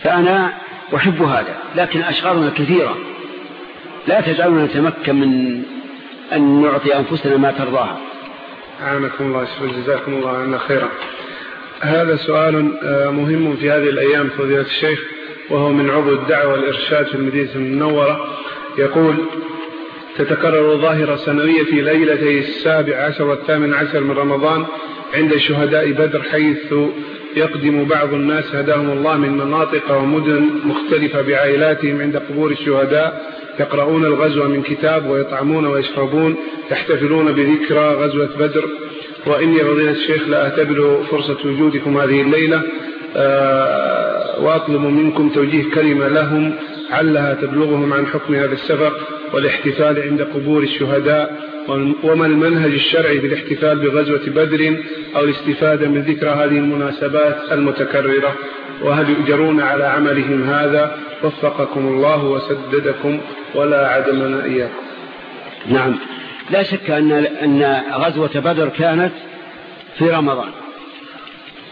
فأنا أحب هذا لكن أشغالنا كثيرة. لا تجعلنا نتمكن من أن نعطي أنفسنا ما ترضاها. أعانكم الله جزاكم الله عنا خيرا. هذا سؤال آه، مهم في هذه الأيام فضيلة الشيخ وهو من عضو الدعوة والإرشاد في المدينة المنورة. يقول تتكرر ظاهرة سنوية في ليلتي السابع عشر والثامن عشر من رمضان عند شهداء بدر حيث يقدم بعض الناس هداهم الله من مناطق ومدن مختلفة بعائلاتهم عند قبور الشهداء. يقرؤون الغزو من كتاب ويطعمون ويشربون يحتفلون بذكرى غزوة بدر. وإني فضيلة الشيخ لا أعتبر فرصة وجودكم هذه الليلة. آه، وأطلب منكم توجيه كلمة لهم علها تبلغهم عن حكم هذا السفر والاحتفال عند قبور الشهداء وما المنهج الشرعي في الاحتفال بغزوة بدر أو الاستفادة من ذكرى هذه المناسبات المتكررة. وهل يؤجرون على عملهم هذا؟ وفقكم الله وسددكم ولا عدمنا إياكم. نعم. لا شك أن, أن غزوة بدر كانت في رمضان.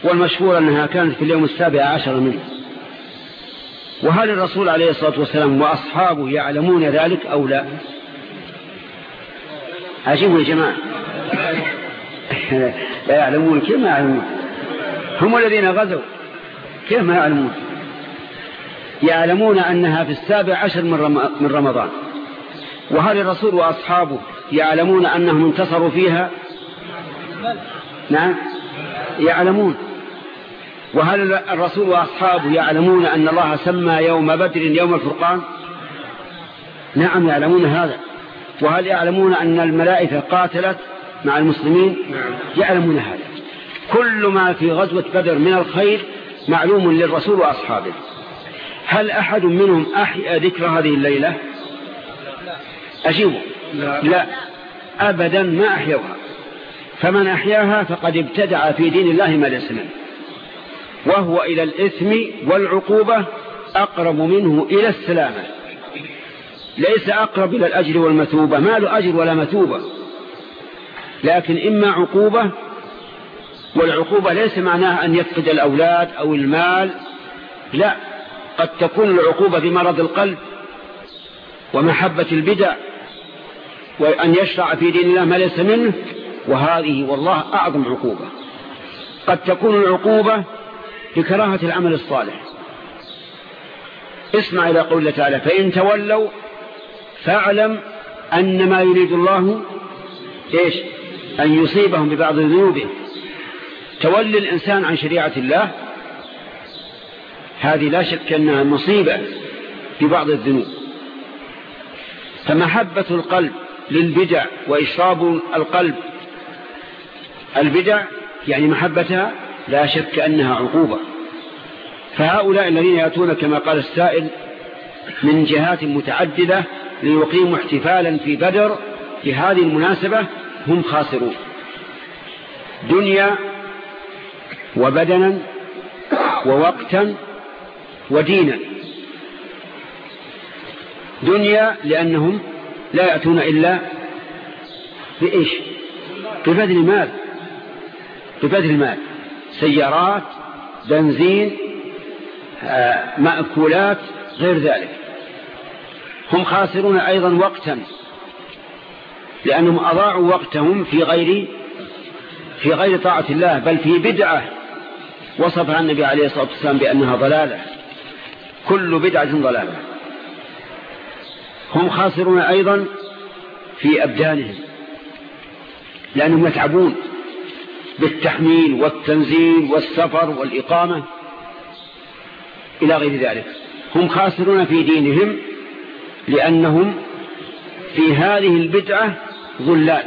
والمشهور أنها كانت في اليوم السابع عشر منه. وهل الرسول عليه الصلاة والسلام وأصحابه يعلمون ذلك أو لا؟ عجيبوا يا جماعة. <laughs> لا يعلمون كيف ما يعلمون؟ هم الذين غزوا. كيف ما يعلمون. يعلمون أنها في السابع عشر من رمضان. وهل الرسول وأصحابه يعلمون أنهم انتصروا فيها؟ نعم. يعلمون. وهل الرسول وأصحابه يعلمون أن الله سمى يوم بدر يوم الفرقان؟ نعم يعلمون هذا. وهل يعلمون أن الملائكة قاتلت مع المسلمين؟ نعم. يعلمون هذا. كل ما في غزوة بدر من الخير معلوم للرسول وأصحابه. هل أحد منهم أحيا ذكر هذه الليلة؟ أجيبوا لا, لا. أبدا ما أحيوها. فمن أحياها فقد ابتدع في دين الله ما ليس منه وهو إلى الإثم والعقوبة أقرب منه إلى السلامة. ليس أقرب إلى الأجر والمثوبة. ما له أجر ولا مثوبة. لكن إما عقوبة والعقوبة ليس معناها أن يفقد الأولاد أو المال. لا قد تكون العقوبة بمرض القلب ومحبة البدع وأن يشرع في دين الله ما ليس منه وهذه والله أعظم عقوبة. قد تكون العقوبة بكراهة العمل الصالح. اسمع إلى قول تعالى فإن تولوا فاعلم أن ما يريد الله إيش؟ أن يصيبهم ببعض ذنوبه تولي الإنسان عن شريعة الله هذه لا شك أنها مصيبة ببعض الذنوب. فمحبة القلب للبدع وإشراب القلب البدع يعني محبتها لا شك أنها عقوبة. فهؤلاء الذين يأتون كما قال السائل من جهات متعددة ليقيموا احتفالا في بدر لهذه المناسبة هم خاسرون. دنيا وبدنا ووقتا ودينا. دنيا لأنهم لا يأتون إلا بإيش؟ ببذل مال ببذل مال سيارات بنزين آه، مأكولات غير ذلك. هم خاسرون أيضا وقتا لأنهم أضاعوا وقتهم في غير في غير طاعة الله بل في بدعة وصفها النبي عليه الصلاة والسلام بأنها ضلالة. كل بدعة ضلالة. هم خاسرون أيضا في أبدانهم لأنهم يتعبون بالتحميل والتنزيل والسفر والإقامة إلى غير ذلك. هم خاسرون في دينهم لأنهم في هذه البدعة ظلال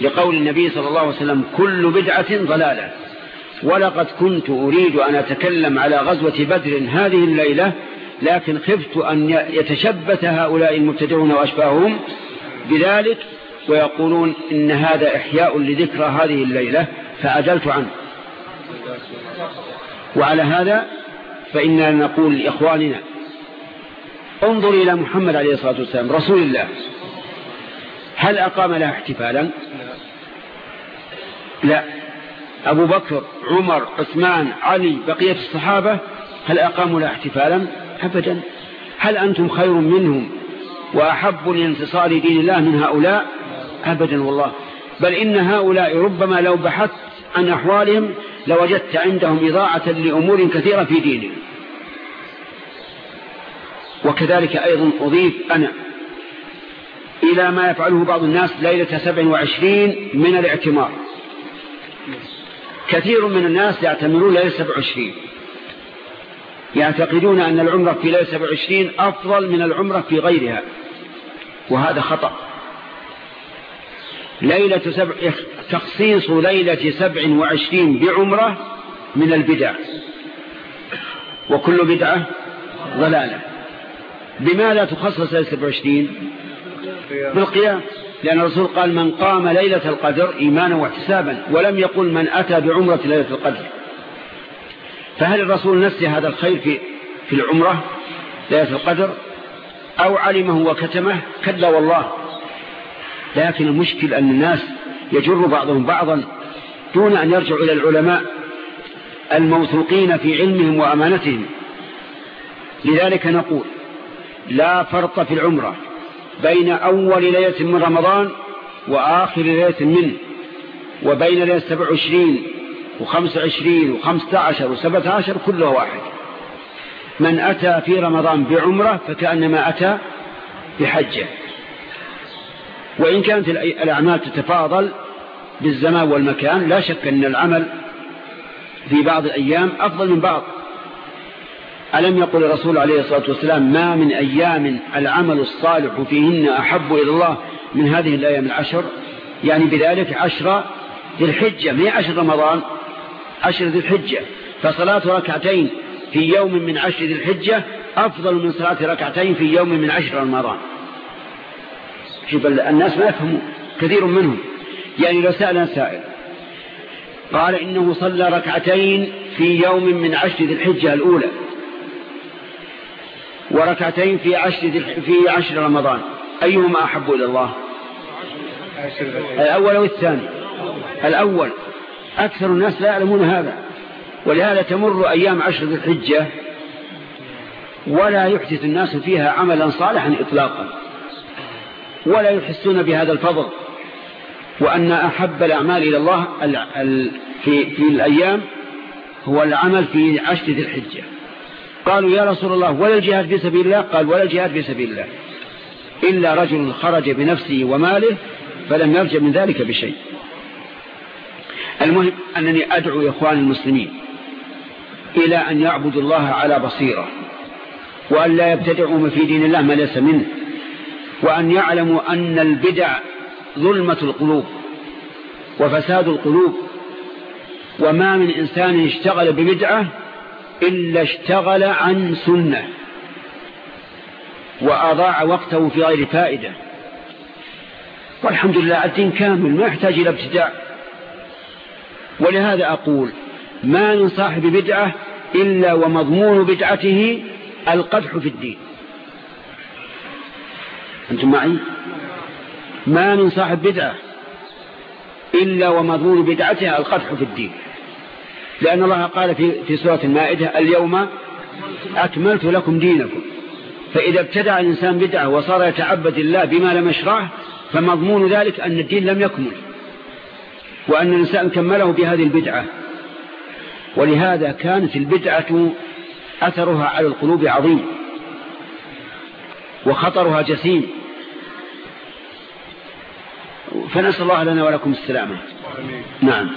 لقول النبي صلى الله عليه وسلم كل بدعة ضلالة. ولقد كنت أريد أن أتكلم على غزوة بدر هذه الليلة لكن خفت أن يتشبت هؤلاء المبتدعون وأشباههم بذلك ويقولون إن هذا إحياء لذكرى هذه الليلة فعدلت عنه. وعلى هذا فإننا نقول لإخواننا انظر إلى محمد عليه الصلاة والسلام رسول الله هل أقام لها احتفالا؟ لا. أبو بكر عمر عثمان علي بقية الصحابة هل أقاموا لها احتفالا؟ أبدا. هل أنتم خير منهم وأحب لانتصار دين الله من هؤلاء؟ أبدا والله. بل إن هؤلاء ربما لو بحثت عن أحوالهم لوجدت عندهم إضاعة لأمور كثيرة في دينهم. وكذلك أيضا أضيف أنا إلى ما يفعله بعض الناس ليلة سبع وعشرين من الاعتمار. كثير من الناس يعتمرون ليلة 27 يعتقدون أن العمرة في ليلة 27 أفضل من العمرة في غيرها وهذا خطأ. ليلة سبع تخصيص ليلة سبع وعشرين بعمرة من البدع. وكل بدعة ضلالة. بماذا تخصص ليلة سبع وعشرين؟ بالقيام لأن الرسول قال من قام ليلة القدر إيمانا واحتسابا ولم يقل من أتى بعمرة ليلة القدر. فهل الرسول نسي هذا الخير في, في العمرة ليلة القدر؟ أو علمه وكتمه؟ كلا والله. لكن المشكل أن الناس يجر بعضهم بعضا دون أن يرجعوا إلى العلماء الموثوقين في علمهم وأمانتهم. لذلك نقول لا فرق في العمرة. بين أول ليلة من رمضان وآخر ليلة منه وبين ليلة سبع وعشرين وخمس وعشرين وخمسة عشر وسبعة عشر كله واحد. من أتى في رمضان بعمرة فكأنما أتى بحجة. وإن كانت الأعمال تتفاضل بالزمان والمكان لا شك أن العمل في بعض الأيام أفضل من بعض. ألم يقل الرسول عليه الصلاة والسلام ما من أيام العمل الصالح فيهن أحب إلى الله من هذه الأيام العشر؟ يعني بذلك عشر ذي الحجة ما عشر رمضان؟ عشر ذي الحجة. فصلاة ركعتين في يوم من عشر ذي الحجة أفضل من صلاة ركعتين في يوم من عشر رمضان. شوف الناس ما يفهمون كثير منهم. يعني لو سألنا سائل قال إنه صلى ركعتين في يوم من عشر ذي الحجة الأولى. وركعتين في عشر, في عشر رمضان. أيهما أحب إلى الله؟ الأول أو الثاني؟ الأول. أكثر الناس لا يعلمون هذا. ولهذا تمر أيام عشر ذي الحجة ولا يحدث الناس فيها عملا صالحا إطلاقا. ولا يحسون بهذا الفضل. وأن أحب الأعمال إلى الله في, في الأيام هو العمل في عشر ذي الحجة. قالوا يا رسول الله ولا الجهاد في سبيل الله؟ قال ولا الجهاد في سبيل الله. إلا رجل خرج بنفسه وماله فلم يرجع من ذلك بشيء. المهم أنني أدعو إخواني المسلمين إلى أن يعبدوا الله على بصيرة وأن لا يبتدعوا في دين الله ما ليس منه وأن يعلموا أن البدع ظلمة القلوب وفساد القلوب وما من إنسان اشتغل ببدعة إلا اشتغل عن سنة وأضاع وقته في غير فائدة. والحمد لله الدين كامل ما يحتاج إلى ابتداع. ولهذا أقول ما من صاحب بدعة إلا ومضمون بدعته القدح في الدين. أنتم معي؟ ما من صاحب بدعة إلا ومضمون بدعتها القدح في الدين. لأن الله قال في, في سورة المائدة اليوم أكملت لكم دينكم. فإذا ابتدع الإنسان بدعة وصار يتعبد الله بما لم يشرعه فمضمون ذلك أن الدين لم يكمل. وأن الإنسان كمله بهذه البدعة. ولهذا كانت البدعة أثرها على القلوب عظيم. وخطرها جسيم. فنسأل الله لنا ولكم السلامة. نعم.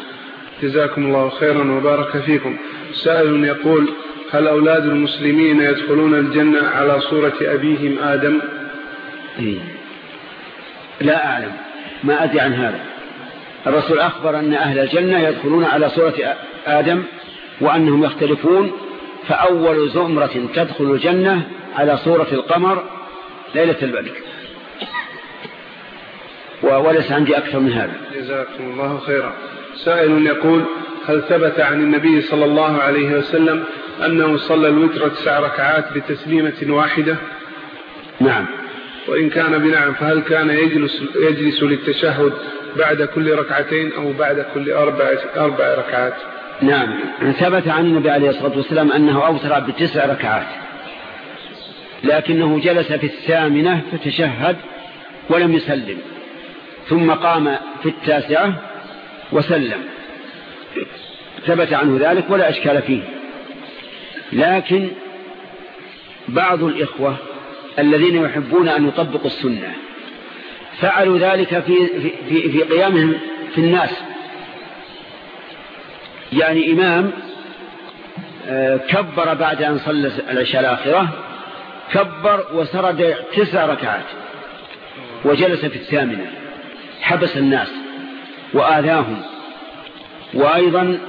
جزاكم الله خيرا وبارك فيكم. سائل يقول هل أولاد المسلمين يدخلون الجنة على صورة أبيهم آدم؟ إيه. لا أعلم. ما أدري عن هذا. الرسول أخبر أن أهل الجنة يدخلون على صورة آدم وأنهم يختلفون فأول زمرة تدخل الجنة على صورة القمر ليلة البدر. وليس عندي أكثر من هذا. جزاكم الله خيرا. سائل يقول هل ثبت عن النبي صلى الله عليه وسلم أنه صلى الوتر تسع ركعات بتسليمة واحدة؟ نعم. وإن كان بنعم فهل كان يجلس, يجلس للتشهد بعد كل ركعتين أو بعد كل أربع, أربع ركعات؟ نعم. ثبت عن النبي عليه الصلاة والسلام أنه أوتر بتسع ركعات لكنه جلس في الثامنة فتشهد ولم يسلم ثم قام في التاسعة وسلم. ثبت عنه ذلك ولا أشكال فيه. لكن بعض الإخوة الذين يحبون أن يطبقوا السنة فعلوا ذلك في, في, في قيامهم في الناس. يعني إمام آه، كبر بعد أن صلى العشاء الآخرة كبر وسرد تسع ركعات وجلس في الثامنة حبس الناس. وآذاهم. وأيضا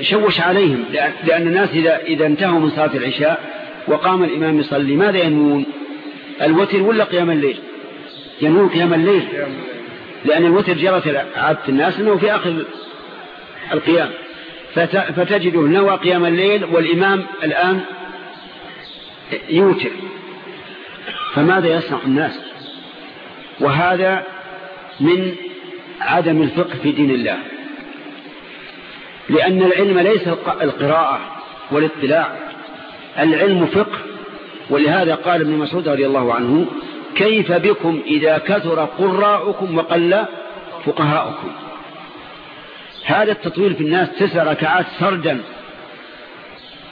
شوش عليهم لأن الناس إذا, إذا انتهوا من صلاة العشاء وقام الإمام يصلي ماذا ينمون الوتر ولا قيام الليل؟ ينمون قيام الليل. لأن الوتر جرت عادة الناس أنه في آخر القيام. فتجده نوى قيام الليل والإمام الآن يوتر. فماذا يصنع الناس؟ وهذا من عدم الفقه في دين الله. لأن العلم ليس القراءة والاطلاع. العلم فقه. ولهذا قال ابن مسعود رضي الله عنه كيف بكم إذا كثر قراءكم وقل فقهاؤكم؟ هذا التطويل في الناس تسع ركعات سردا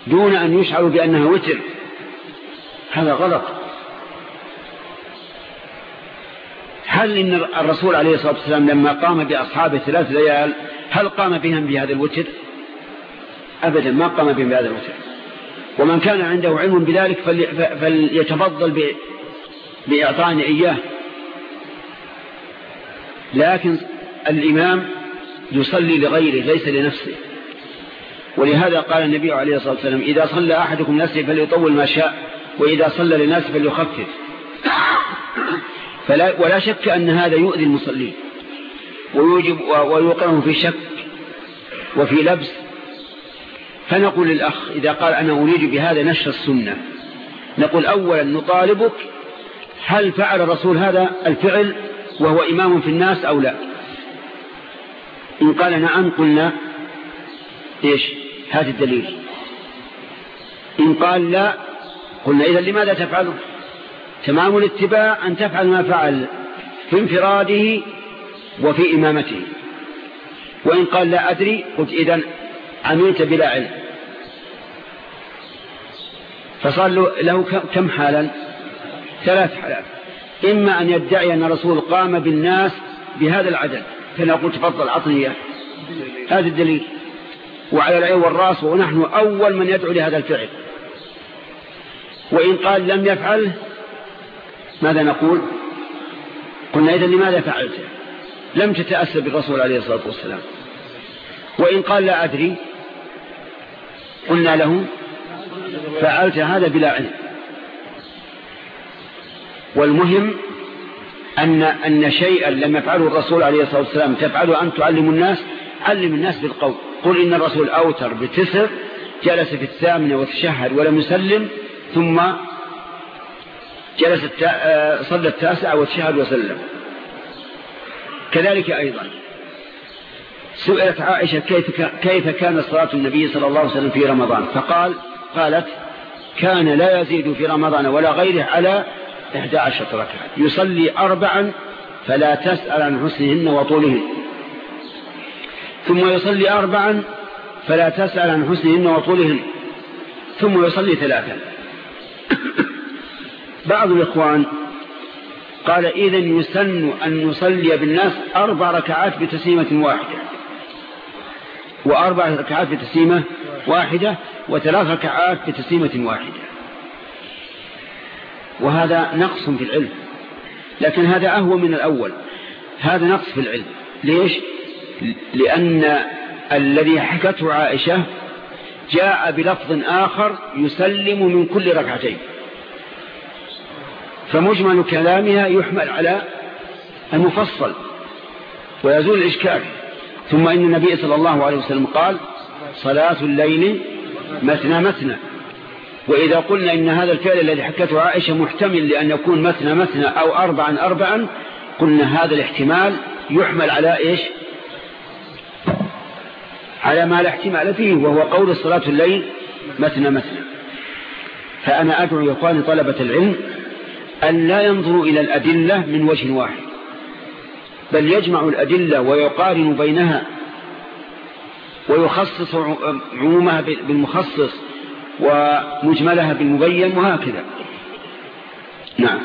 دون أن يشعروا بأنها وتر. هذا غلط. هل إن الرسول عليه الصلاة والسلام لما قام بأصحابه ثلاث ليال هل قام بهم بهذا الوتر؟ أبدا ما قام بهم بهذا الوتر. ومن كان عنده علم بذلك فليتفضل بإعطاني إياه. لكن الإمام يصلي لغيره ليس لنفسه. ولهذا قال النبي عليه الصلاة والسلام إذا صلى أحدكم نفسه فليطول ما شاء وإذا صلى لناس فليخفف. فلا ولا شك أن هذا يؤذي المصلين ويوجب ويوقعهم في شك وفي لبس. فنقول للأخ إذا قال أنا أريد بهذا نشر السنة نقول أولا نطالبك هل فعل الرسول هذا الفعل وهو إمام في الناس أو لا؟ إن قال نعم قلنا إيش؟ هذا الدليل. إن قال لا قلنا إذا لماذا تفعله؟ تمام الاتباع أن تفعل ما فعل في انفراده وفي إمامته. وإن قال لا أدري قلت إذا عملت بلا علم. فصار له كم حالا؟ ثلاث حالات. إما أن يدعي أن الرسول قام بالناس بهذا العدد. فنقول تفضل عطني هذا الدليل. وعلى العين والرأس ونحن أول من يدعو لهذا الفعل. وإن قال لم يفعله ماذا نقول؟ قلنا إذا لماذا فعلته لم تتأسى بالرسول عليه الصلاة والسلام. وإن قال لا أدري قلنا له فعلت هذا بلا علم. والمهم أن, أن شيئا لم يفعله الرسول عليه الصلاة والسلام تفعله أن تعلم الناس علم الناس بالقول. قل إن الرسول أوتر بتسر جلس في الثامنة وتشهد ولم يسلم ثم جلس آه، صلى التاسعة وتشهد وسلم. كذلك أيضا سئلت عائشة كيف, كيف كان صلاة النبي صلى الله عليه وسلم في رمضان؟ فقال قالت كان لا يزيد في رمضان ولا غيره على 11 ركعة. يصلي أربعا فلا تسأل عن حسنهن وطولهن. ثم يصلي أربعا فلا تسأل عن حسنهن وطولهن. ثم يصلي ثلاثا. بعض الإخوان قال إذا يسن أن نصلي بالناس أربع ركعات بتسليمة واحدة وأربع ركعات بتسليمة واحدة وثلاث ركعات بتسليمة واحدة. وهذا نقص في العلم لكن هذا أهوى من الأول. هذا نقص في العلم. ليش؟ لأن الذي حكته عائشة جاء بلفظ آخر يسلم من كل ركعتين. فمجمل كلامها يحمل على المفصل ويزول الإشكال. ثم إن النبي صلى الله عليه وسلم قال صلاة الليل مثنى مثنى. وإذا قلنا إن هذا الفعل الذي حكته عائشة محتمل لأن يكون مثنى مثنى أو أربعا أربعا قلنا هذا الاحتمال يحمل على إيش؟ على ما لا احتمال فيه وهو قول صلاة الليل مثنى مثنى. فأنا أدعو يا طلبة العلم أن لا ينظروا إلى الأدلة من وجه واحد بل يجمع الأدلة ويقارن بينها ويخصص عمومها بالمخصص ومجملها بالمبين وهكذا. نعم.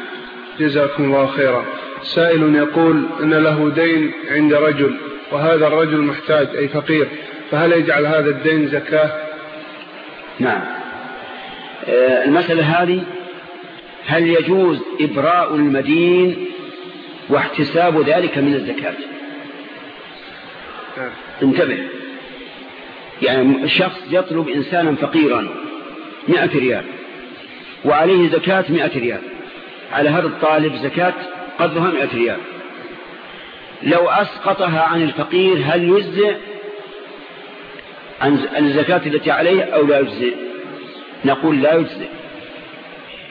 جزاكم الله خيرا. سائل يقول أن له دين عند رجل وهذا الرجل محتاج أي فقير فهل يجعل هذا الدين زكاة؟ نعم. آه، المسألة هذه هل يجوز إبراء المدين واحتساب ذلك من الزكاة. انتبه. يعني شخص يطلب إنسانا فقيرا مئة ريال وعليه زكاة مئة ريال على هذا الطالب زكاة قدرها مئة ريال. لو أسقطها عن الفقير هل يجزئ عن الزكاة التي عليه أو لا يجزئ؟ نقول لا يجزئ.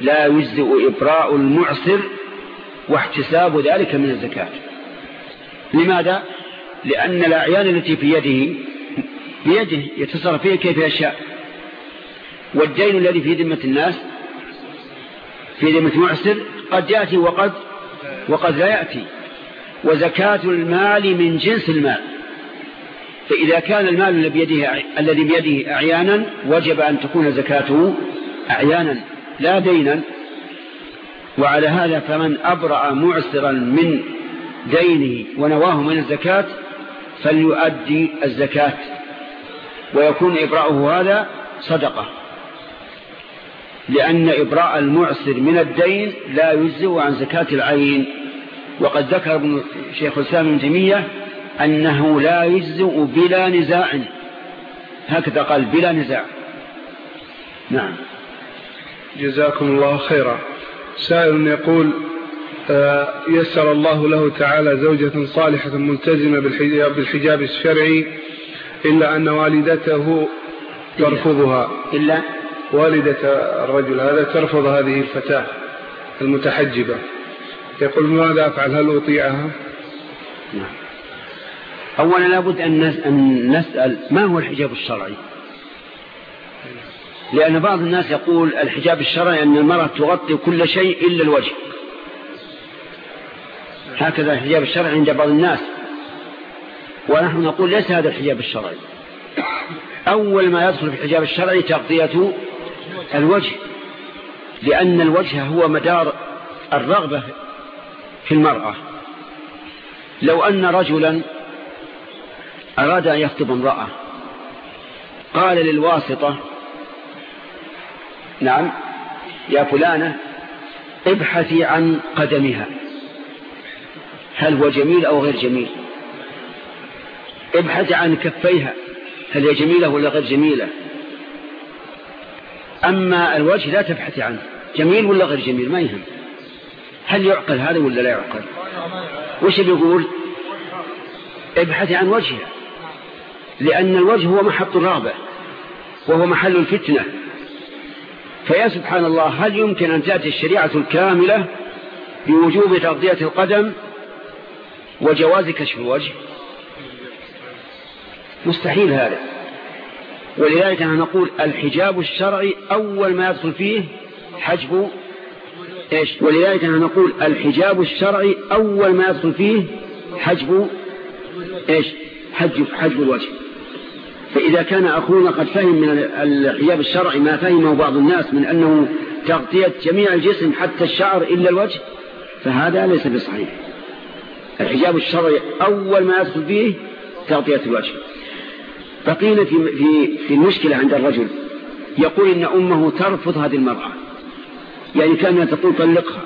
لا يجزئ إبراء المعسر واحتساب ذلك من الزكاة. لماذا؟ لأن الأعيان التي في يده بيده يتصرف فيها كيف يشاء. والدين الذي في ذمة الناس في ذمة معسر قد يأتي وقد وقد لا يأتي. وزكاة المال من جنس المال. فإذا كان المال الذي بيده, أعيانا وجب أن تكون زكاته أعيانا. لا دينا وعلى هذا فمن أبرأ معسرا من دينه ونواه من الزكاة فليؤدي الزكاة ويكون إبراءه هذا صدقة لأن إبراء المعسر من الدين لا يجزئ عن زكاة العين. وقد ذكر ابن شيخ الإسلام ابن تيمية أنه لا يجزئ بلا نزاع. هكذا قال بلا نزاع. نعم. جزاكم الله خيرا. سائل يقول آه، يسر الله له تعالى زوجة صالحة ملتزمة بالحجاب الشرعي إلا أن والدته ترفضها. إلا والدة الرجل هذا ترفض هذه الفتاة المتحجبة. يقول ماذا أفعل؟ هل أطيعها؟ نعم. أولا لابد أن نسأل ما هو الحجاب الشرعي؟ لأن بعض الناس يقول الحجاب الشرعي أن المرأة تغطي كل شيء إلا الوجه. هكذا الحجاب الشرعي عند بعض الناس. ونحن نقول ليس هذا الحجاب الشرعي. أول ما يدخل في الحجاب الشرعي تغطية الوجه لأن الوجه هو مدار الرغبة في المرأة. لو أن رجلا أراد أن يخطب امرأة قال للواسطة نعم. يا فلانة ابحثي عن قدمها. هل هو جميل أو غير جميل؟ ابحثي عن كفيها. هل هي جميلة ولا غير جميلة؟ أما الوجه لا تبحثي عنه. جميل ولا غير جميل؟ ما يهم. هل يعقل هذا ولا لا يعقل؟ وش بيقول ابحثي عن وجهها. لأن الوجه هو محط الرغبة وهو محل الفتنة. فيا سبحان الله هل يمكن أن تأتي الشريعة الكاملة بوجوب تغطية القدم وجواز كشف الوجه؟ مستحيل هذا. ولذلك نقول الحجاب الشرعي أول ما يدخل فيه حجب إيش؟ ولذلك نقول الحجاب الشرعي أول ما يدخل فيه حجب إيش؟ حجب, حجب الوجه. فإذا كان أخونا قد فهم من الحجاب الشرعي ما فهمه بعض الناس من أنه تغطية جميع الجسم حتى الشعر إلا الوجه فهذا ليس بصحيح. الحجاب الشرعي أول ما يدخل فيه تغطية الوجه. بقينا في, في, في المشكلة عند الرجل. يقول إن أمه ترفض هذه المرأة. يعني كانها تقول طلقها.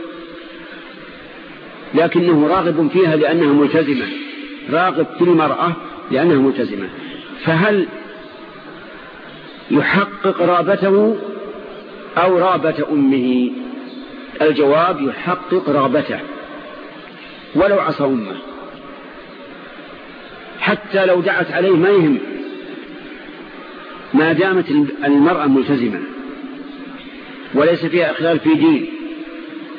لكنه راغب فيها لأنها ملتزمة. راغب في المرأة لأنها ملتزمة. فهل يحقق رابته أو رابة أمه؟ الجواب يحقق رغبته ولو عصى أمه. حتى لو دعت عليه ما يهم. ما دامت المرأة ملتزمة. وليس فيها إخلال في دين.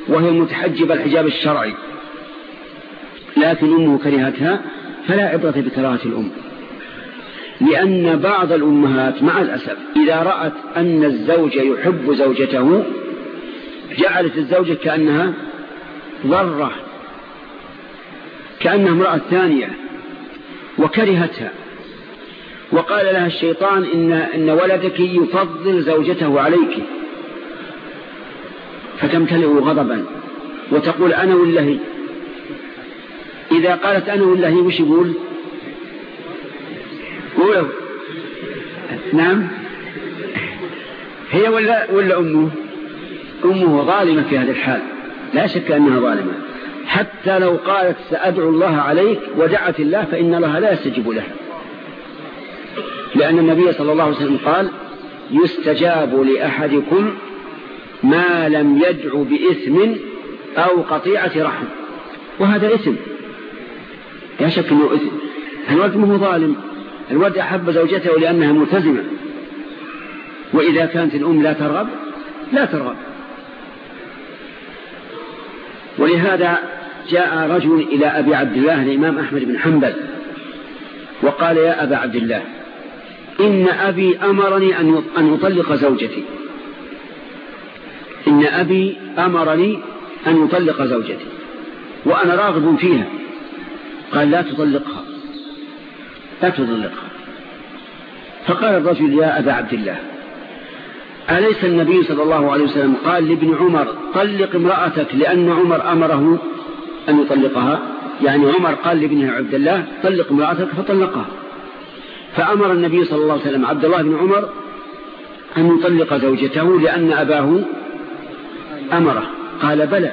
وهي متحجبة الحجاب الشرعي. لكن أمه كرهتها فلا عبرة بكراهة الأم. لأن بعض الأمهات مع الأسف إذا رأت أن الزوج يحب زوجته جعلت الزوجة كأنها ضرة كأنها امرأة ثانية وكرهتها. وقال لها الشيطان إن, إن ولدك يفضل زوجته عليك. فتمتلئ غضبا وتقول أنا والله. إذا قالت أنا والله وش يقول؟ قولوا نعم. هي ولا, ولا أمه؟ أمه ظالمة في هذا الحال. لا شك أنها ظالمة. حتى لو قالت سأدعو الله عليك ودعت الله فإن الله لا يستجيب لها. لأن النبي صلى الله عليه وسلم قال يستجاب لأحدكم ما لم يدعو بإثم أو قطيعة رحم. وهذا إثم. لا شك أنه إثم. مو ظالم؟ الولد أحب زوجته لأنها ملتزمة. وإذا كانت الأم لا ترغب لا ترغب. ولهذا جاء رجل إلى أبي عبد الله الإمام أحمد بن حنبل وقال يا أبا عبد الله إن أبي أمرني أن أطلق زوجتي. إن أبي أمرني أن أطلق زوجتي. وأنا راغب فيها. قال لا تطلقها. لا تطلقها فقال الرجل يا أبا عبد الله أليس النبي صلى الله عليه وسلم قال لابن عمر طلق امرأتك لأن عمر أمره أن يطلقها؟ يعني عمر قال لابنه عبد الله طلق امرأتك فطلقها. فأمر النبي صلى الله عليه وسلم عبد الله بن عمر أن يطلق زوجته لأن أباه أمره. قال بلى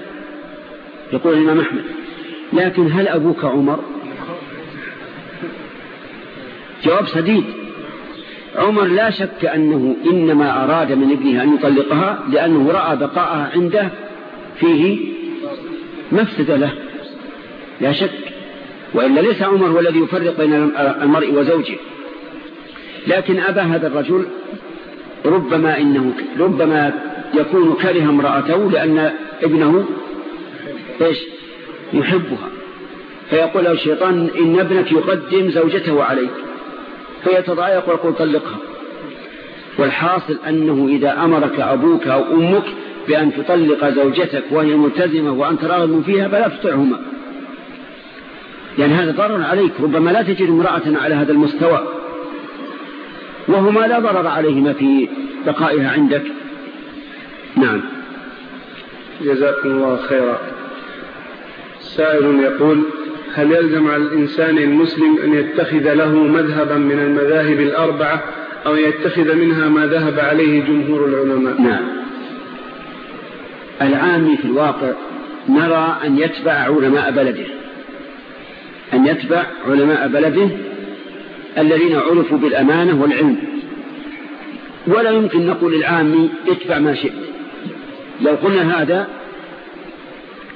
يقول الإمام أحمد لكن هل أبوك عمر؟ جواب سديد. عمر لا شك أنه إنما أراد من ابنه أن يطلقها لأنه رأى بقاءها عنده فيه مفسدة له. لا شك. وإلا ليس عمر هو الذي يفرق بين المرء وزوجه. لكن أبى هذا الرجل ربما إنه ربما يكون كره امرأته لأن ابنه إيش؟ يحبها. فيقول الشيطان إن ابنك يقدم زوجته عليك. فيتضايق ويقول طلقها. والحاصل أنه إذا أمرك أبوك أو أمك بأن تطلق زوجتك وهي ملتزمة وأنت راغب فيها فلا تطعهما. يعني هذا ضرر عليك ربما لا تجد امرأة على هذا المستوى. وهما لا ضرر عليهما في بقائها عندك. نعم. جزاكم الله خيرا. سائل يقول هل يلزم على الإنسان المسلم أن يتخذ له مذهبا من المذاهب الأربعة أو يتخذ منها ما ذهب عليه جمهور العلماء؟ نعم. العامي في الواقع نرى أن يتبع علماء بلده أن يتبع علماء بلده الذين عرفوا بالأمانة والعلم. ولا يمكن نقول للعامي اتبع ما شئت. لو قلنا هذا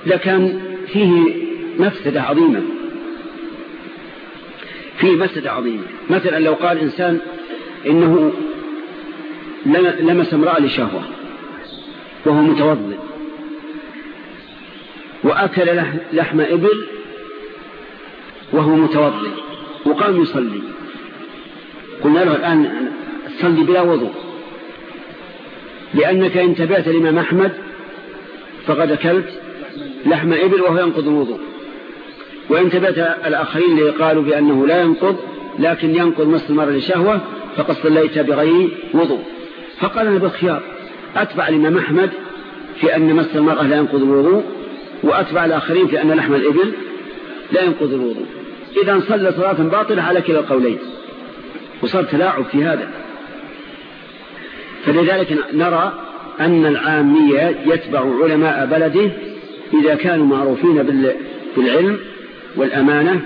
لكان فيه مفسدة عظيمة. فيه مفسدة عظيمة. مثلا لو قال إنسان إنه لمس امرأة لشهوة وهو متوضئ وأكل لحم إبل وهو متوضئ وقام يصلي. قلنا له الآن صلي بلا وضوء. لأنك إن تبعت الإمام أحمد فقد أكلت لحم إبل وهو ينقض الوضوء. وإن تبعت الآخرين اللي قالوا بأنه لا ينقض لكن ينقض مس المرء لشهوة فقد صليت بغير وضوء. فقال أنا بالخيار أتبع الإمام أحمد في أن مس المرأة لا ينقض الوضوء وأتبع الآخرين في أن لحم الإبل لا ينقض الوضوء. إذا صلى صلاة باطلة على كلا القولين وصار تلاعب في هذا. فلذلك نرى أن العامية يتبع علماء بلده إذا كانوا معروفين بالعلم والأمانة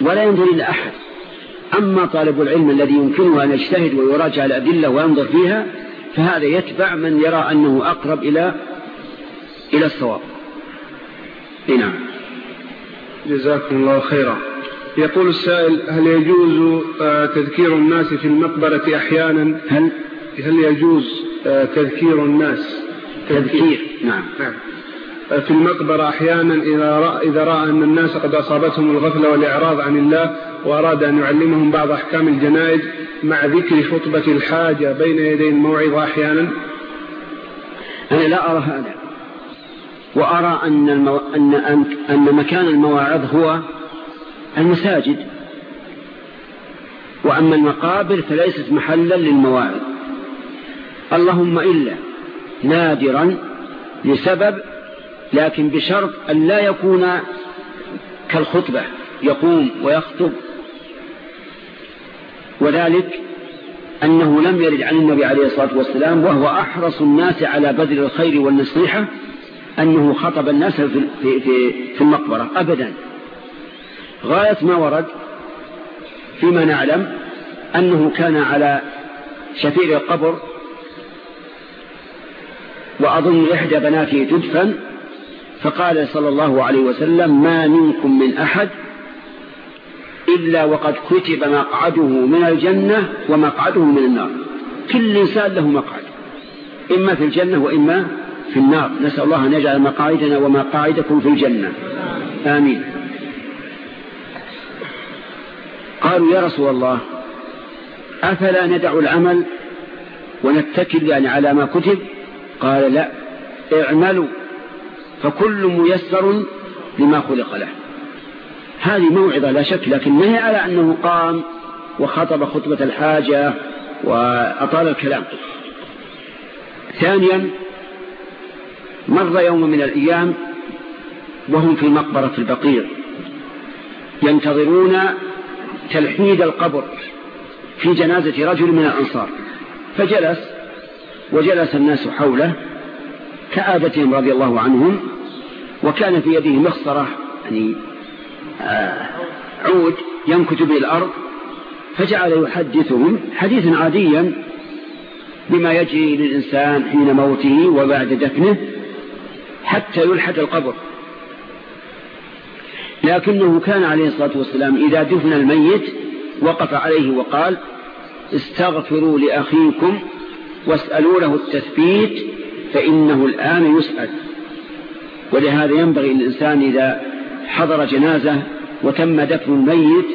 ولا ينظر إلى أحد. أما طالب العلم الذي يمكنه أن يجتهد ويراجع الأدلة وينظر فيها فهذا يتبع من يرى أنه أقرب إلى إلى الصواب. نعم. جزاكم الله خيرا. يقول السائل هل يجوز آه، تذكير الناس في المقبرة أحيانا؟ هل؟ هل يجوز آه، تذكير الناس؟ تذكير نعم, نعم. في المقبرة أحيانا إذا رأى, إذا رأى أن الناس قد أصابتهم الغفلة والإعراض عن الله وأراد أن يعلمهم بعض أحكام الجنائز مع ذكر خطبة الحاجة بين يدي الموعظة أحيانا. أنا لا أرى هذا. وأرى أن, المو... أن... أن مكان المواعظ هو المساجد. وأما المقابر فليست محلا للمواعظ. اللهم إلا نادرا لسبب لكن بشرط أن لا يكون كالخطبة يقوم ويخطب. وذلك أنه لم يرد عن النبي عليه الصلاة والسلام وهو أحرص الناس على بذل الخير والنصيحة أنه خطب الناس في, في, في, في المقبرة أبدا. غاية ما ورد فيما نعلم أنه كان على شفير القبر وأظن إحدى بناته تدفن فقال صلى الله عليه وسلم ما منكم من أحد إلا وقد كتب مقعده من الجنة ومقعده من النار. كل إنسان له مقعد إما في الجنة وإما في النار. نسأل الله أن يجعل مقاعدنا ومقاعدكم في الجنة. آمين. قالوا يا رسول الله أفلا ندع العمل ونتكل يعني على ما كتب؟ قال لا اعملوا فكل ميسر لما خلق له. هذه موعظة لا شك لكن ما هي على أنه قام وخطب خطبة الحاجة وأطال الكلام؟ ثانيا مر يوم من الأيام وهم في مقبرة البقيع ينتظرون تلحيد القبر في جنازة رجل من الأنصار. فجلس وجلس الناس حوله كعادتهم رضي الله عنهم وكان في يده مخصرة يعني آه عود ينكت به الأرض فجعل يحدثهم حديثا عاديا بما يجري للإنسان حين موته وبعد دفنه حتى يلحد القبر. لكنه كان عليه الصلاة والسلام إذا دفن الميت وقف عليه وقال استغفروا لأخيكم واسألوا له التثبيت فإنه الآن يسأل. ولهذا ينبغي الإنسان إذا حضر جنازة وتم دفن الميت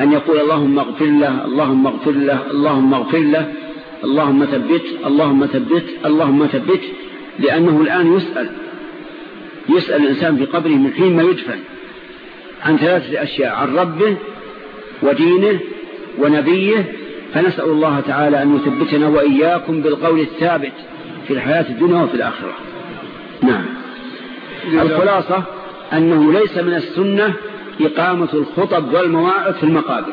أن يقول اللهم اغفر له اللهم اغفر له اللهم اغفر له اللهم ثبت اللهم ثبت اللهم ثبت لأنه الآن يسأل. يسأل الإنسان في قبره من حين ما يدفن عن ثلاثة أشياء عن ربه ودينه ونبيه. فنسأل الله تعالى أن يثبتنا وإياكم بالقول الثابت في الحياة الدنيا وفي الآخرة. نعم. الخلاصة أنه ليس من السنة إقامة الخطب والمواعظ في المقابر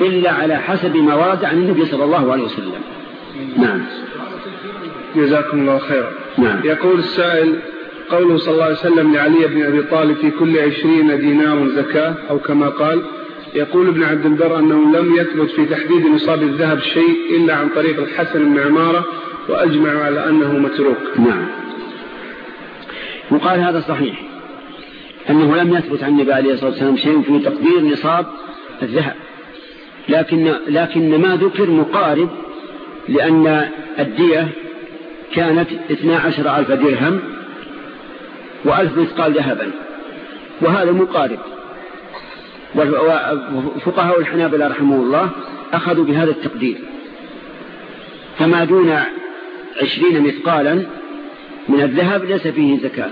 إلا على حسب ما ورد عن النبي صلى الله عليه وسلم. نعم. جزاكم الله خيرا. نعم. يقول السائل قوله صلى الله عليه وسلم لعلي بن أبي طالب في كل عشرين دينار زكاة أو كما قال يقول ابن عبد البر أنه لم يثبت في تحديد نصاب الذهب شيء إلا عن طريق الحسن بن عمارة وأجمع على أنه متروك. نعم. وقال هذا صحيح. أنه لم يثبت عن النبي عليه الصلاة والسلام شيء في تقدير نصاب الذهب. لكن, لكن ما ذكر مقارب لأن الدية كانت 12 ألف درهم وألف مثقال ذهبا. وهذا مقارب. وفقهاء الحنابلة رحمه الله أخذوا بهذا التقدير. فما دون عشرين مثقالا من الذهب ليس فيه زكاة.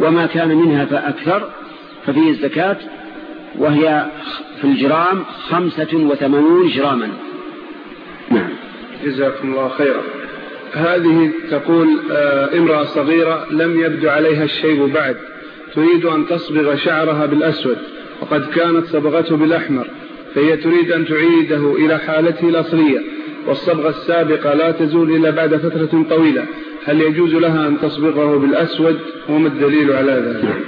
وما كان منها فأكثر ففيه الزكاة وهي في الجرام خمسة وثمانون جراما. نعم. جزاكم الله خيرا. هذه تقول آه، امرأة صغيرة لم يبدو عليها الشيب بعد تريد أن تصبغ شعرها بالأسود وقد كانت صبغته بالأحمر فهي تريد أن تعيده إلى حالته الأصلية والصبغة السابقة لا تزول إلا بعد فترة طويلة هل يجوز لها أن تصبغه بالأسود؟ وما الدليل على ذلك؟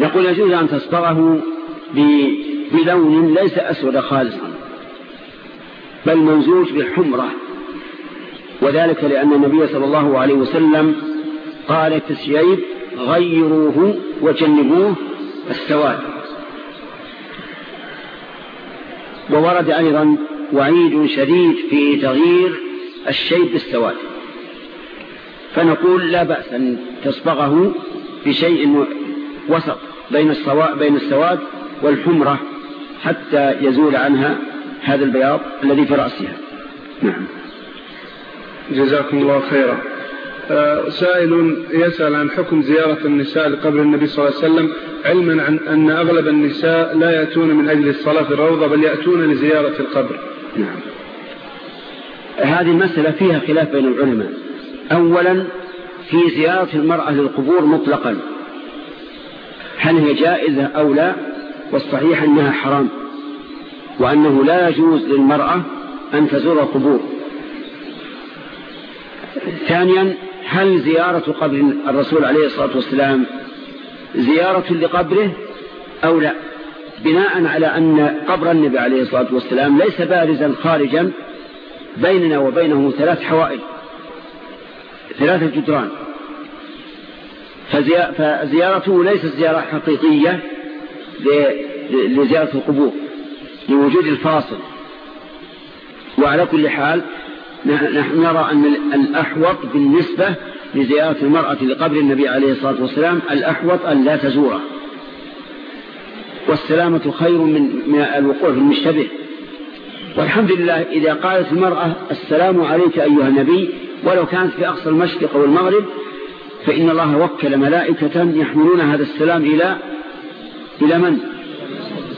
يقول يجوز أن تصبغه بلون ليس أسود خالصا بل ممزوج بالحمرة وذلك لأن النبي صلى الله عليه وسلم قال التسييب غيروه وجنبوه السواد وورد أيضا وعيد شديد في تغيير الشيب بالسواد فنقول لا بأس أن تصبغه بشيء وسط بين السواد, بين السواد والحمرة حتى يزول عنها هذا البياض الذي في رأسها. نعم. جزاكم الله خيرا. آه، سائل يسأل عن حكم زيارة النساء لقبر النبي صلى الله عليه وسلم علما عن أن أغلب النساء لا يأتون من أجل الصلاة في الروضة بل يأتون لزيارة القبر. نعم. هذه المسألة فيها خلاف بين العلماء. أولا في زيارة المرأة للقبور مطلقا. هل هي جائزة أو لا؟ والصحيح أنها حرام وأنه لا يجوز للمرأة أن تزور القبور. ثانيا هل زيارة قبر الرسول عليه الصلاة والسلام زيارة لقبره أو لا؟ بناء على أن قبر النبي عليه الصلاة والسلام ليس بارزا خارجا بيننا وبينه ثلاث حوائل ثلاثة جدران فزيارته ليست زيارة حقيقية لزيارة القبور لوجود الفاصل. وعلى كل حال نحن نرى أن الأحوط بالنسبة لزيارة المرأة لقبر النبي عليه الصلاة والسلام الأحوط أن لا تزوره. والسلامة خير من, الوقوع في المشتبه. والحمد لله إذا قالت المرأة السلام عليك أيها النبي ولو كانت في أقصى المشرق والمغرب فإن الله وكل ملائكة يحملون هذا السلام إلى إلى من؟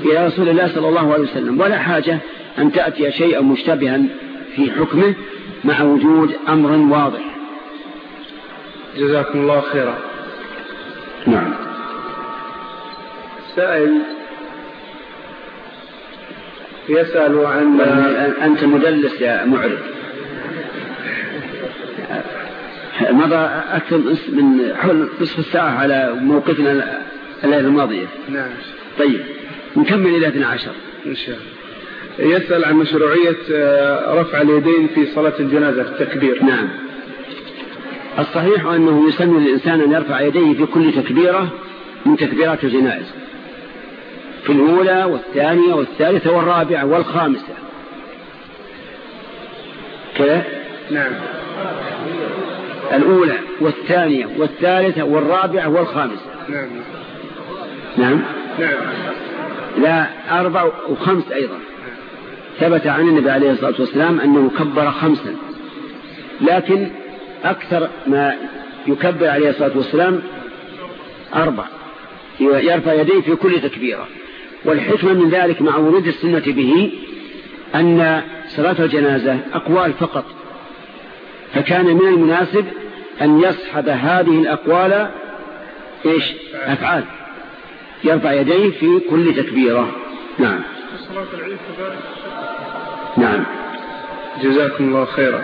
إلى رسول الله صلى الله عليه وسلم. ولا حاجة أن تأتي شيئا مشتبها في حكمه مع وجود أمر واضح. جزاكم الله خيرا. نعم. سائل يسأل عن أنت مدلس يا معرض. مضى أكثر من حول نصف الساعة على موقفنا الليلة الماضية. نعم. طيب نكمل إلى 12 إن شاء الله. يسأل عن مشروعية آه، رفع اليدين في صلاة الجنازة التكبير. نعم. الصحيح أنه يسن للإنسان أن يرفع يديه في كل تكبيرة من تكبيرات الجنائز. في الأولى والثانية والثالثة والرابعة والخامسة. كذا؟ نعم. الأولى والثانية والثالثة والرابعة والخامسة. نعم. نعم. نعم. لا أربع وخمس أيضا. ثبت عن النبي عليه الصلاة والسلام أنه كبر خمسا. لكن أكثر ما يكبر عليه الصلاة والسلام أربع. يرفع يديه في كل تكبيرة. والحكمة من ذلك مع ورود السنة به أن صلاة الجنازة أقوال فقط. فكان من المناسب أن يصحب هذه الأقوال إيش؟ أفعال. يرفع يديه في كل تكبيرة. نعم. نعم. جزاكم الله خيرا.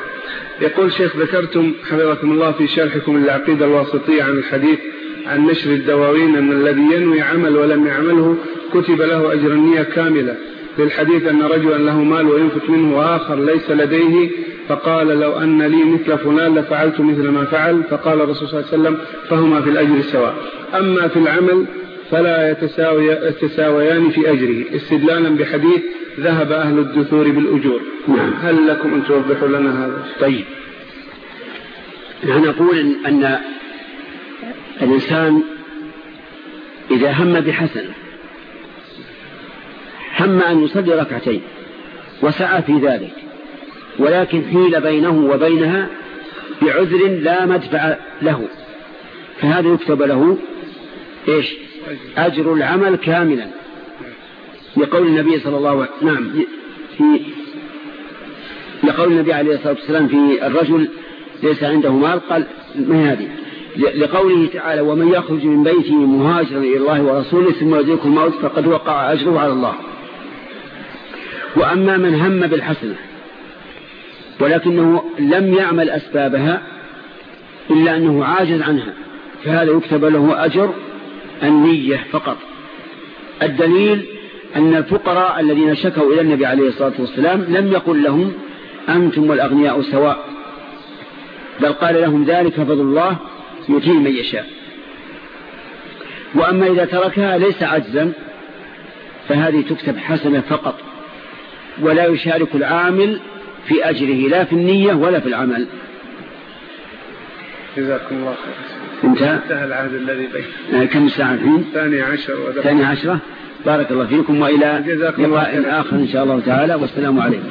يقول شيخ ذكرتم حفظكم الله في شرحكم العقيدة الواسطية عن الحديث عن نشر الدواوين أن الذي ينوي عمل ولم يعمله كتب له أجر النية كاملة. في الحديث أن رجلا له مال وينفت منه آخر ليس لديه فقال لو أن لي مثل فلان لفعلت مثل ما فعل فقال الرسول صلى الله عليه وسلم فهما في الأجر سواء. أما في العمل فلا يتساويان في أجره. استدلالا بحديث ذهب أهل الدثور بالأجور. نعم. هل لكم أن توضحوا لنا هذا؟ طيب. نحن نقول أن الإنسان إذا هم بحسنة هم أن يصلي ركعتين وسعى في ذلك ولكن حيل بينه وبينها بعذر لا مدفع له. فهذا يكتب له إيش؟ أجر العمل كاملا. لقول النبي صلى الله عليه وسلم نعم في لقول النبي عليه الصلاة والسلام في الرجل ليس عنده مال قال ما هذه؟ لقوله تعالى ومن يخرج من بيته مهاجرا إلى الله ورسوله ثم يدركه الموت فقد وقع أجره على الله. وأما من هم بالحسنة ولكنه لم يعمل أسبابها إلا أنه عاجز عنها فهذا يكتب له أجر النية فقط. الدليل أن الفقراء الذين شكوا إلى النبي عليه الصلاة والسلام لم يقل لهم أنتم والأغنياء سواء بل قال لهم ذلك فضل الله يؤتيه من يشاء. وأما إذا تركها ليس عجزا فهذه تكتب حسنة فقط. ولا يشارك العامل في أجره لا في النية ولا في العمل. جزاكم الله خير. انتهى انتهى العهد الذي بين آه، كم الساعة الحين؟ ثاني عشر ثاني عشرة؟ بارك الله فيكم وإلى لقاء آخر إن شاء الله تعالى والسلام عليكم.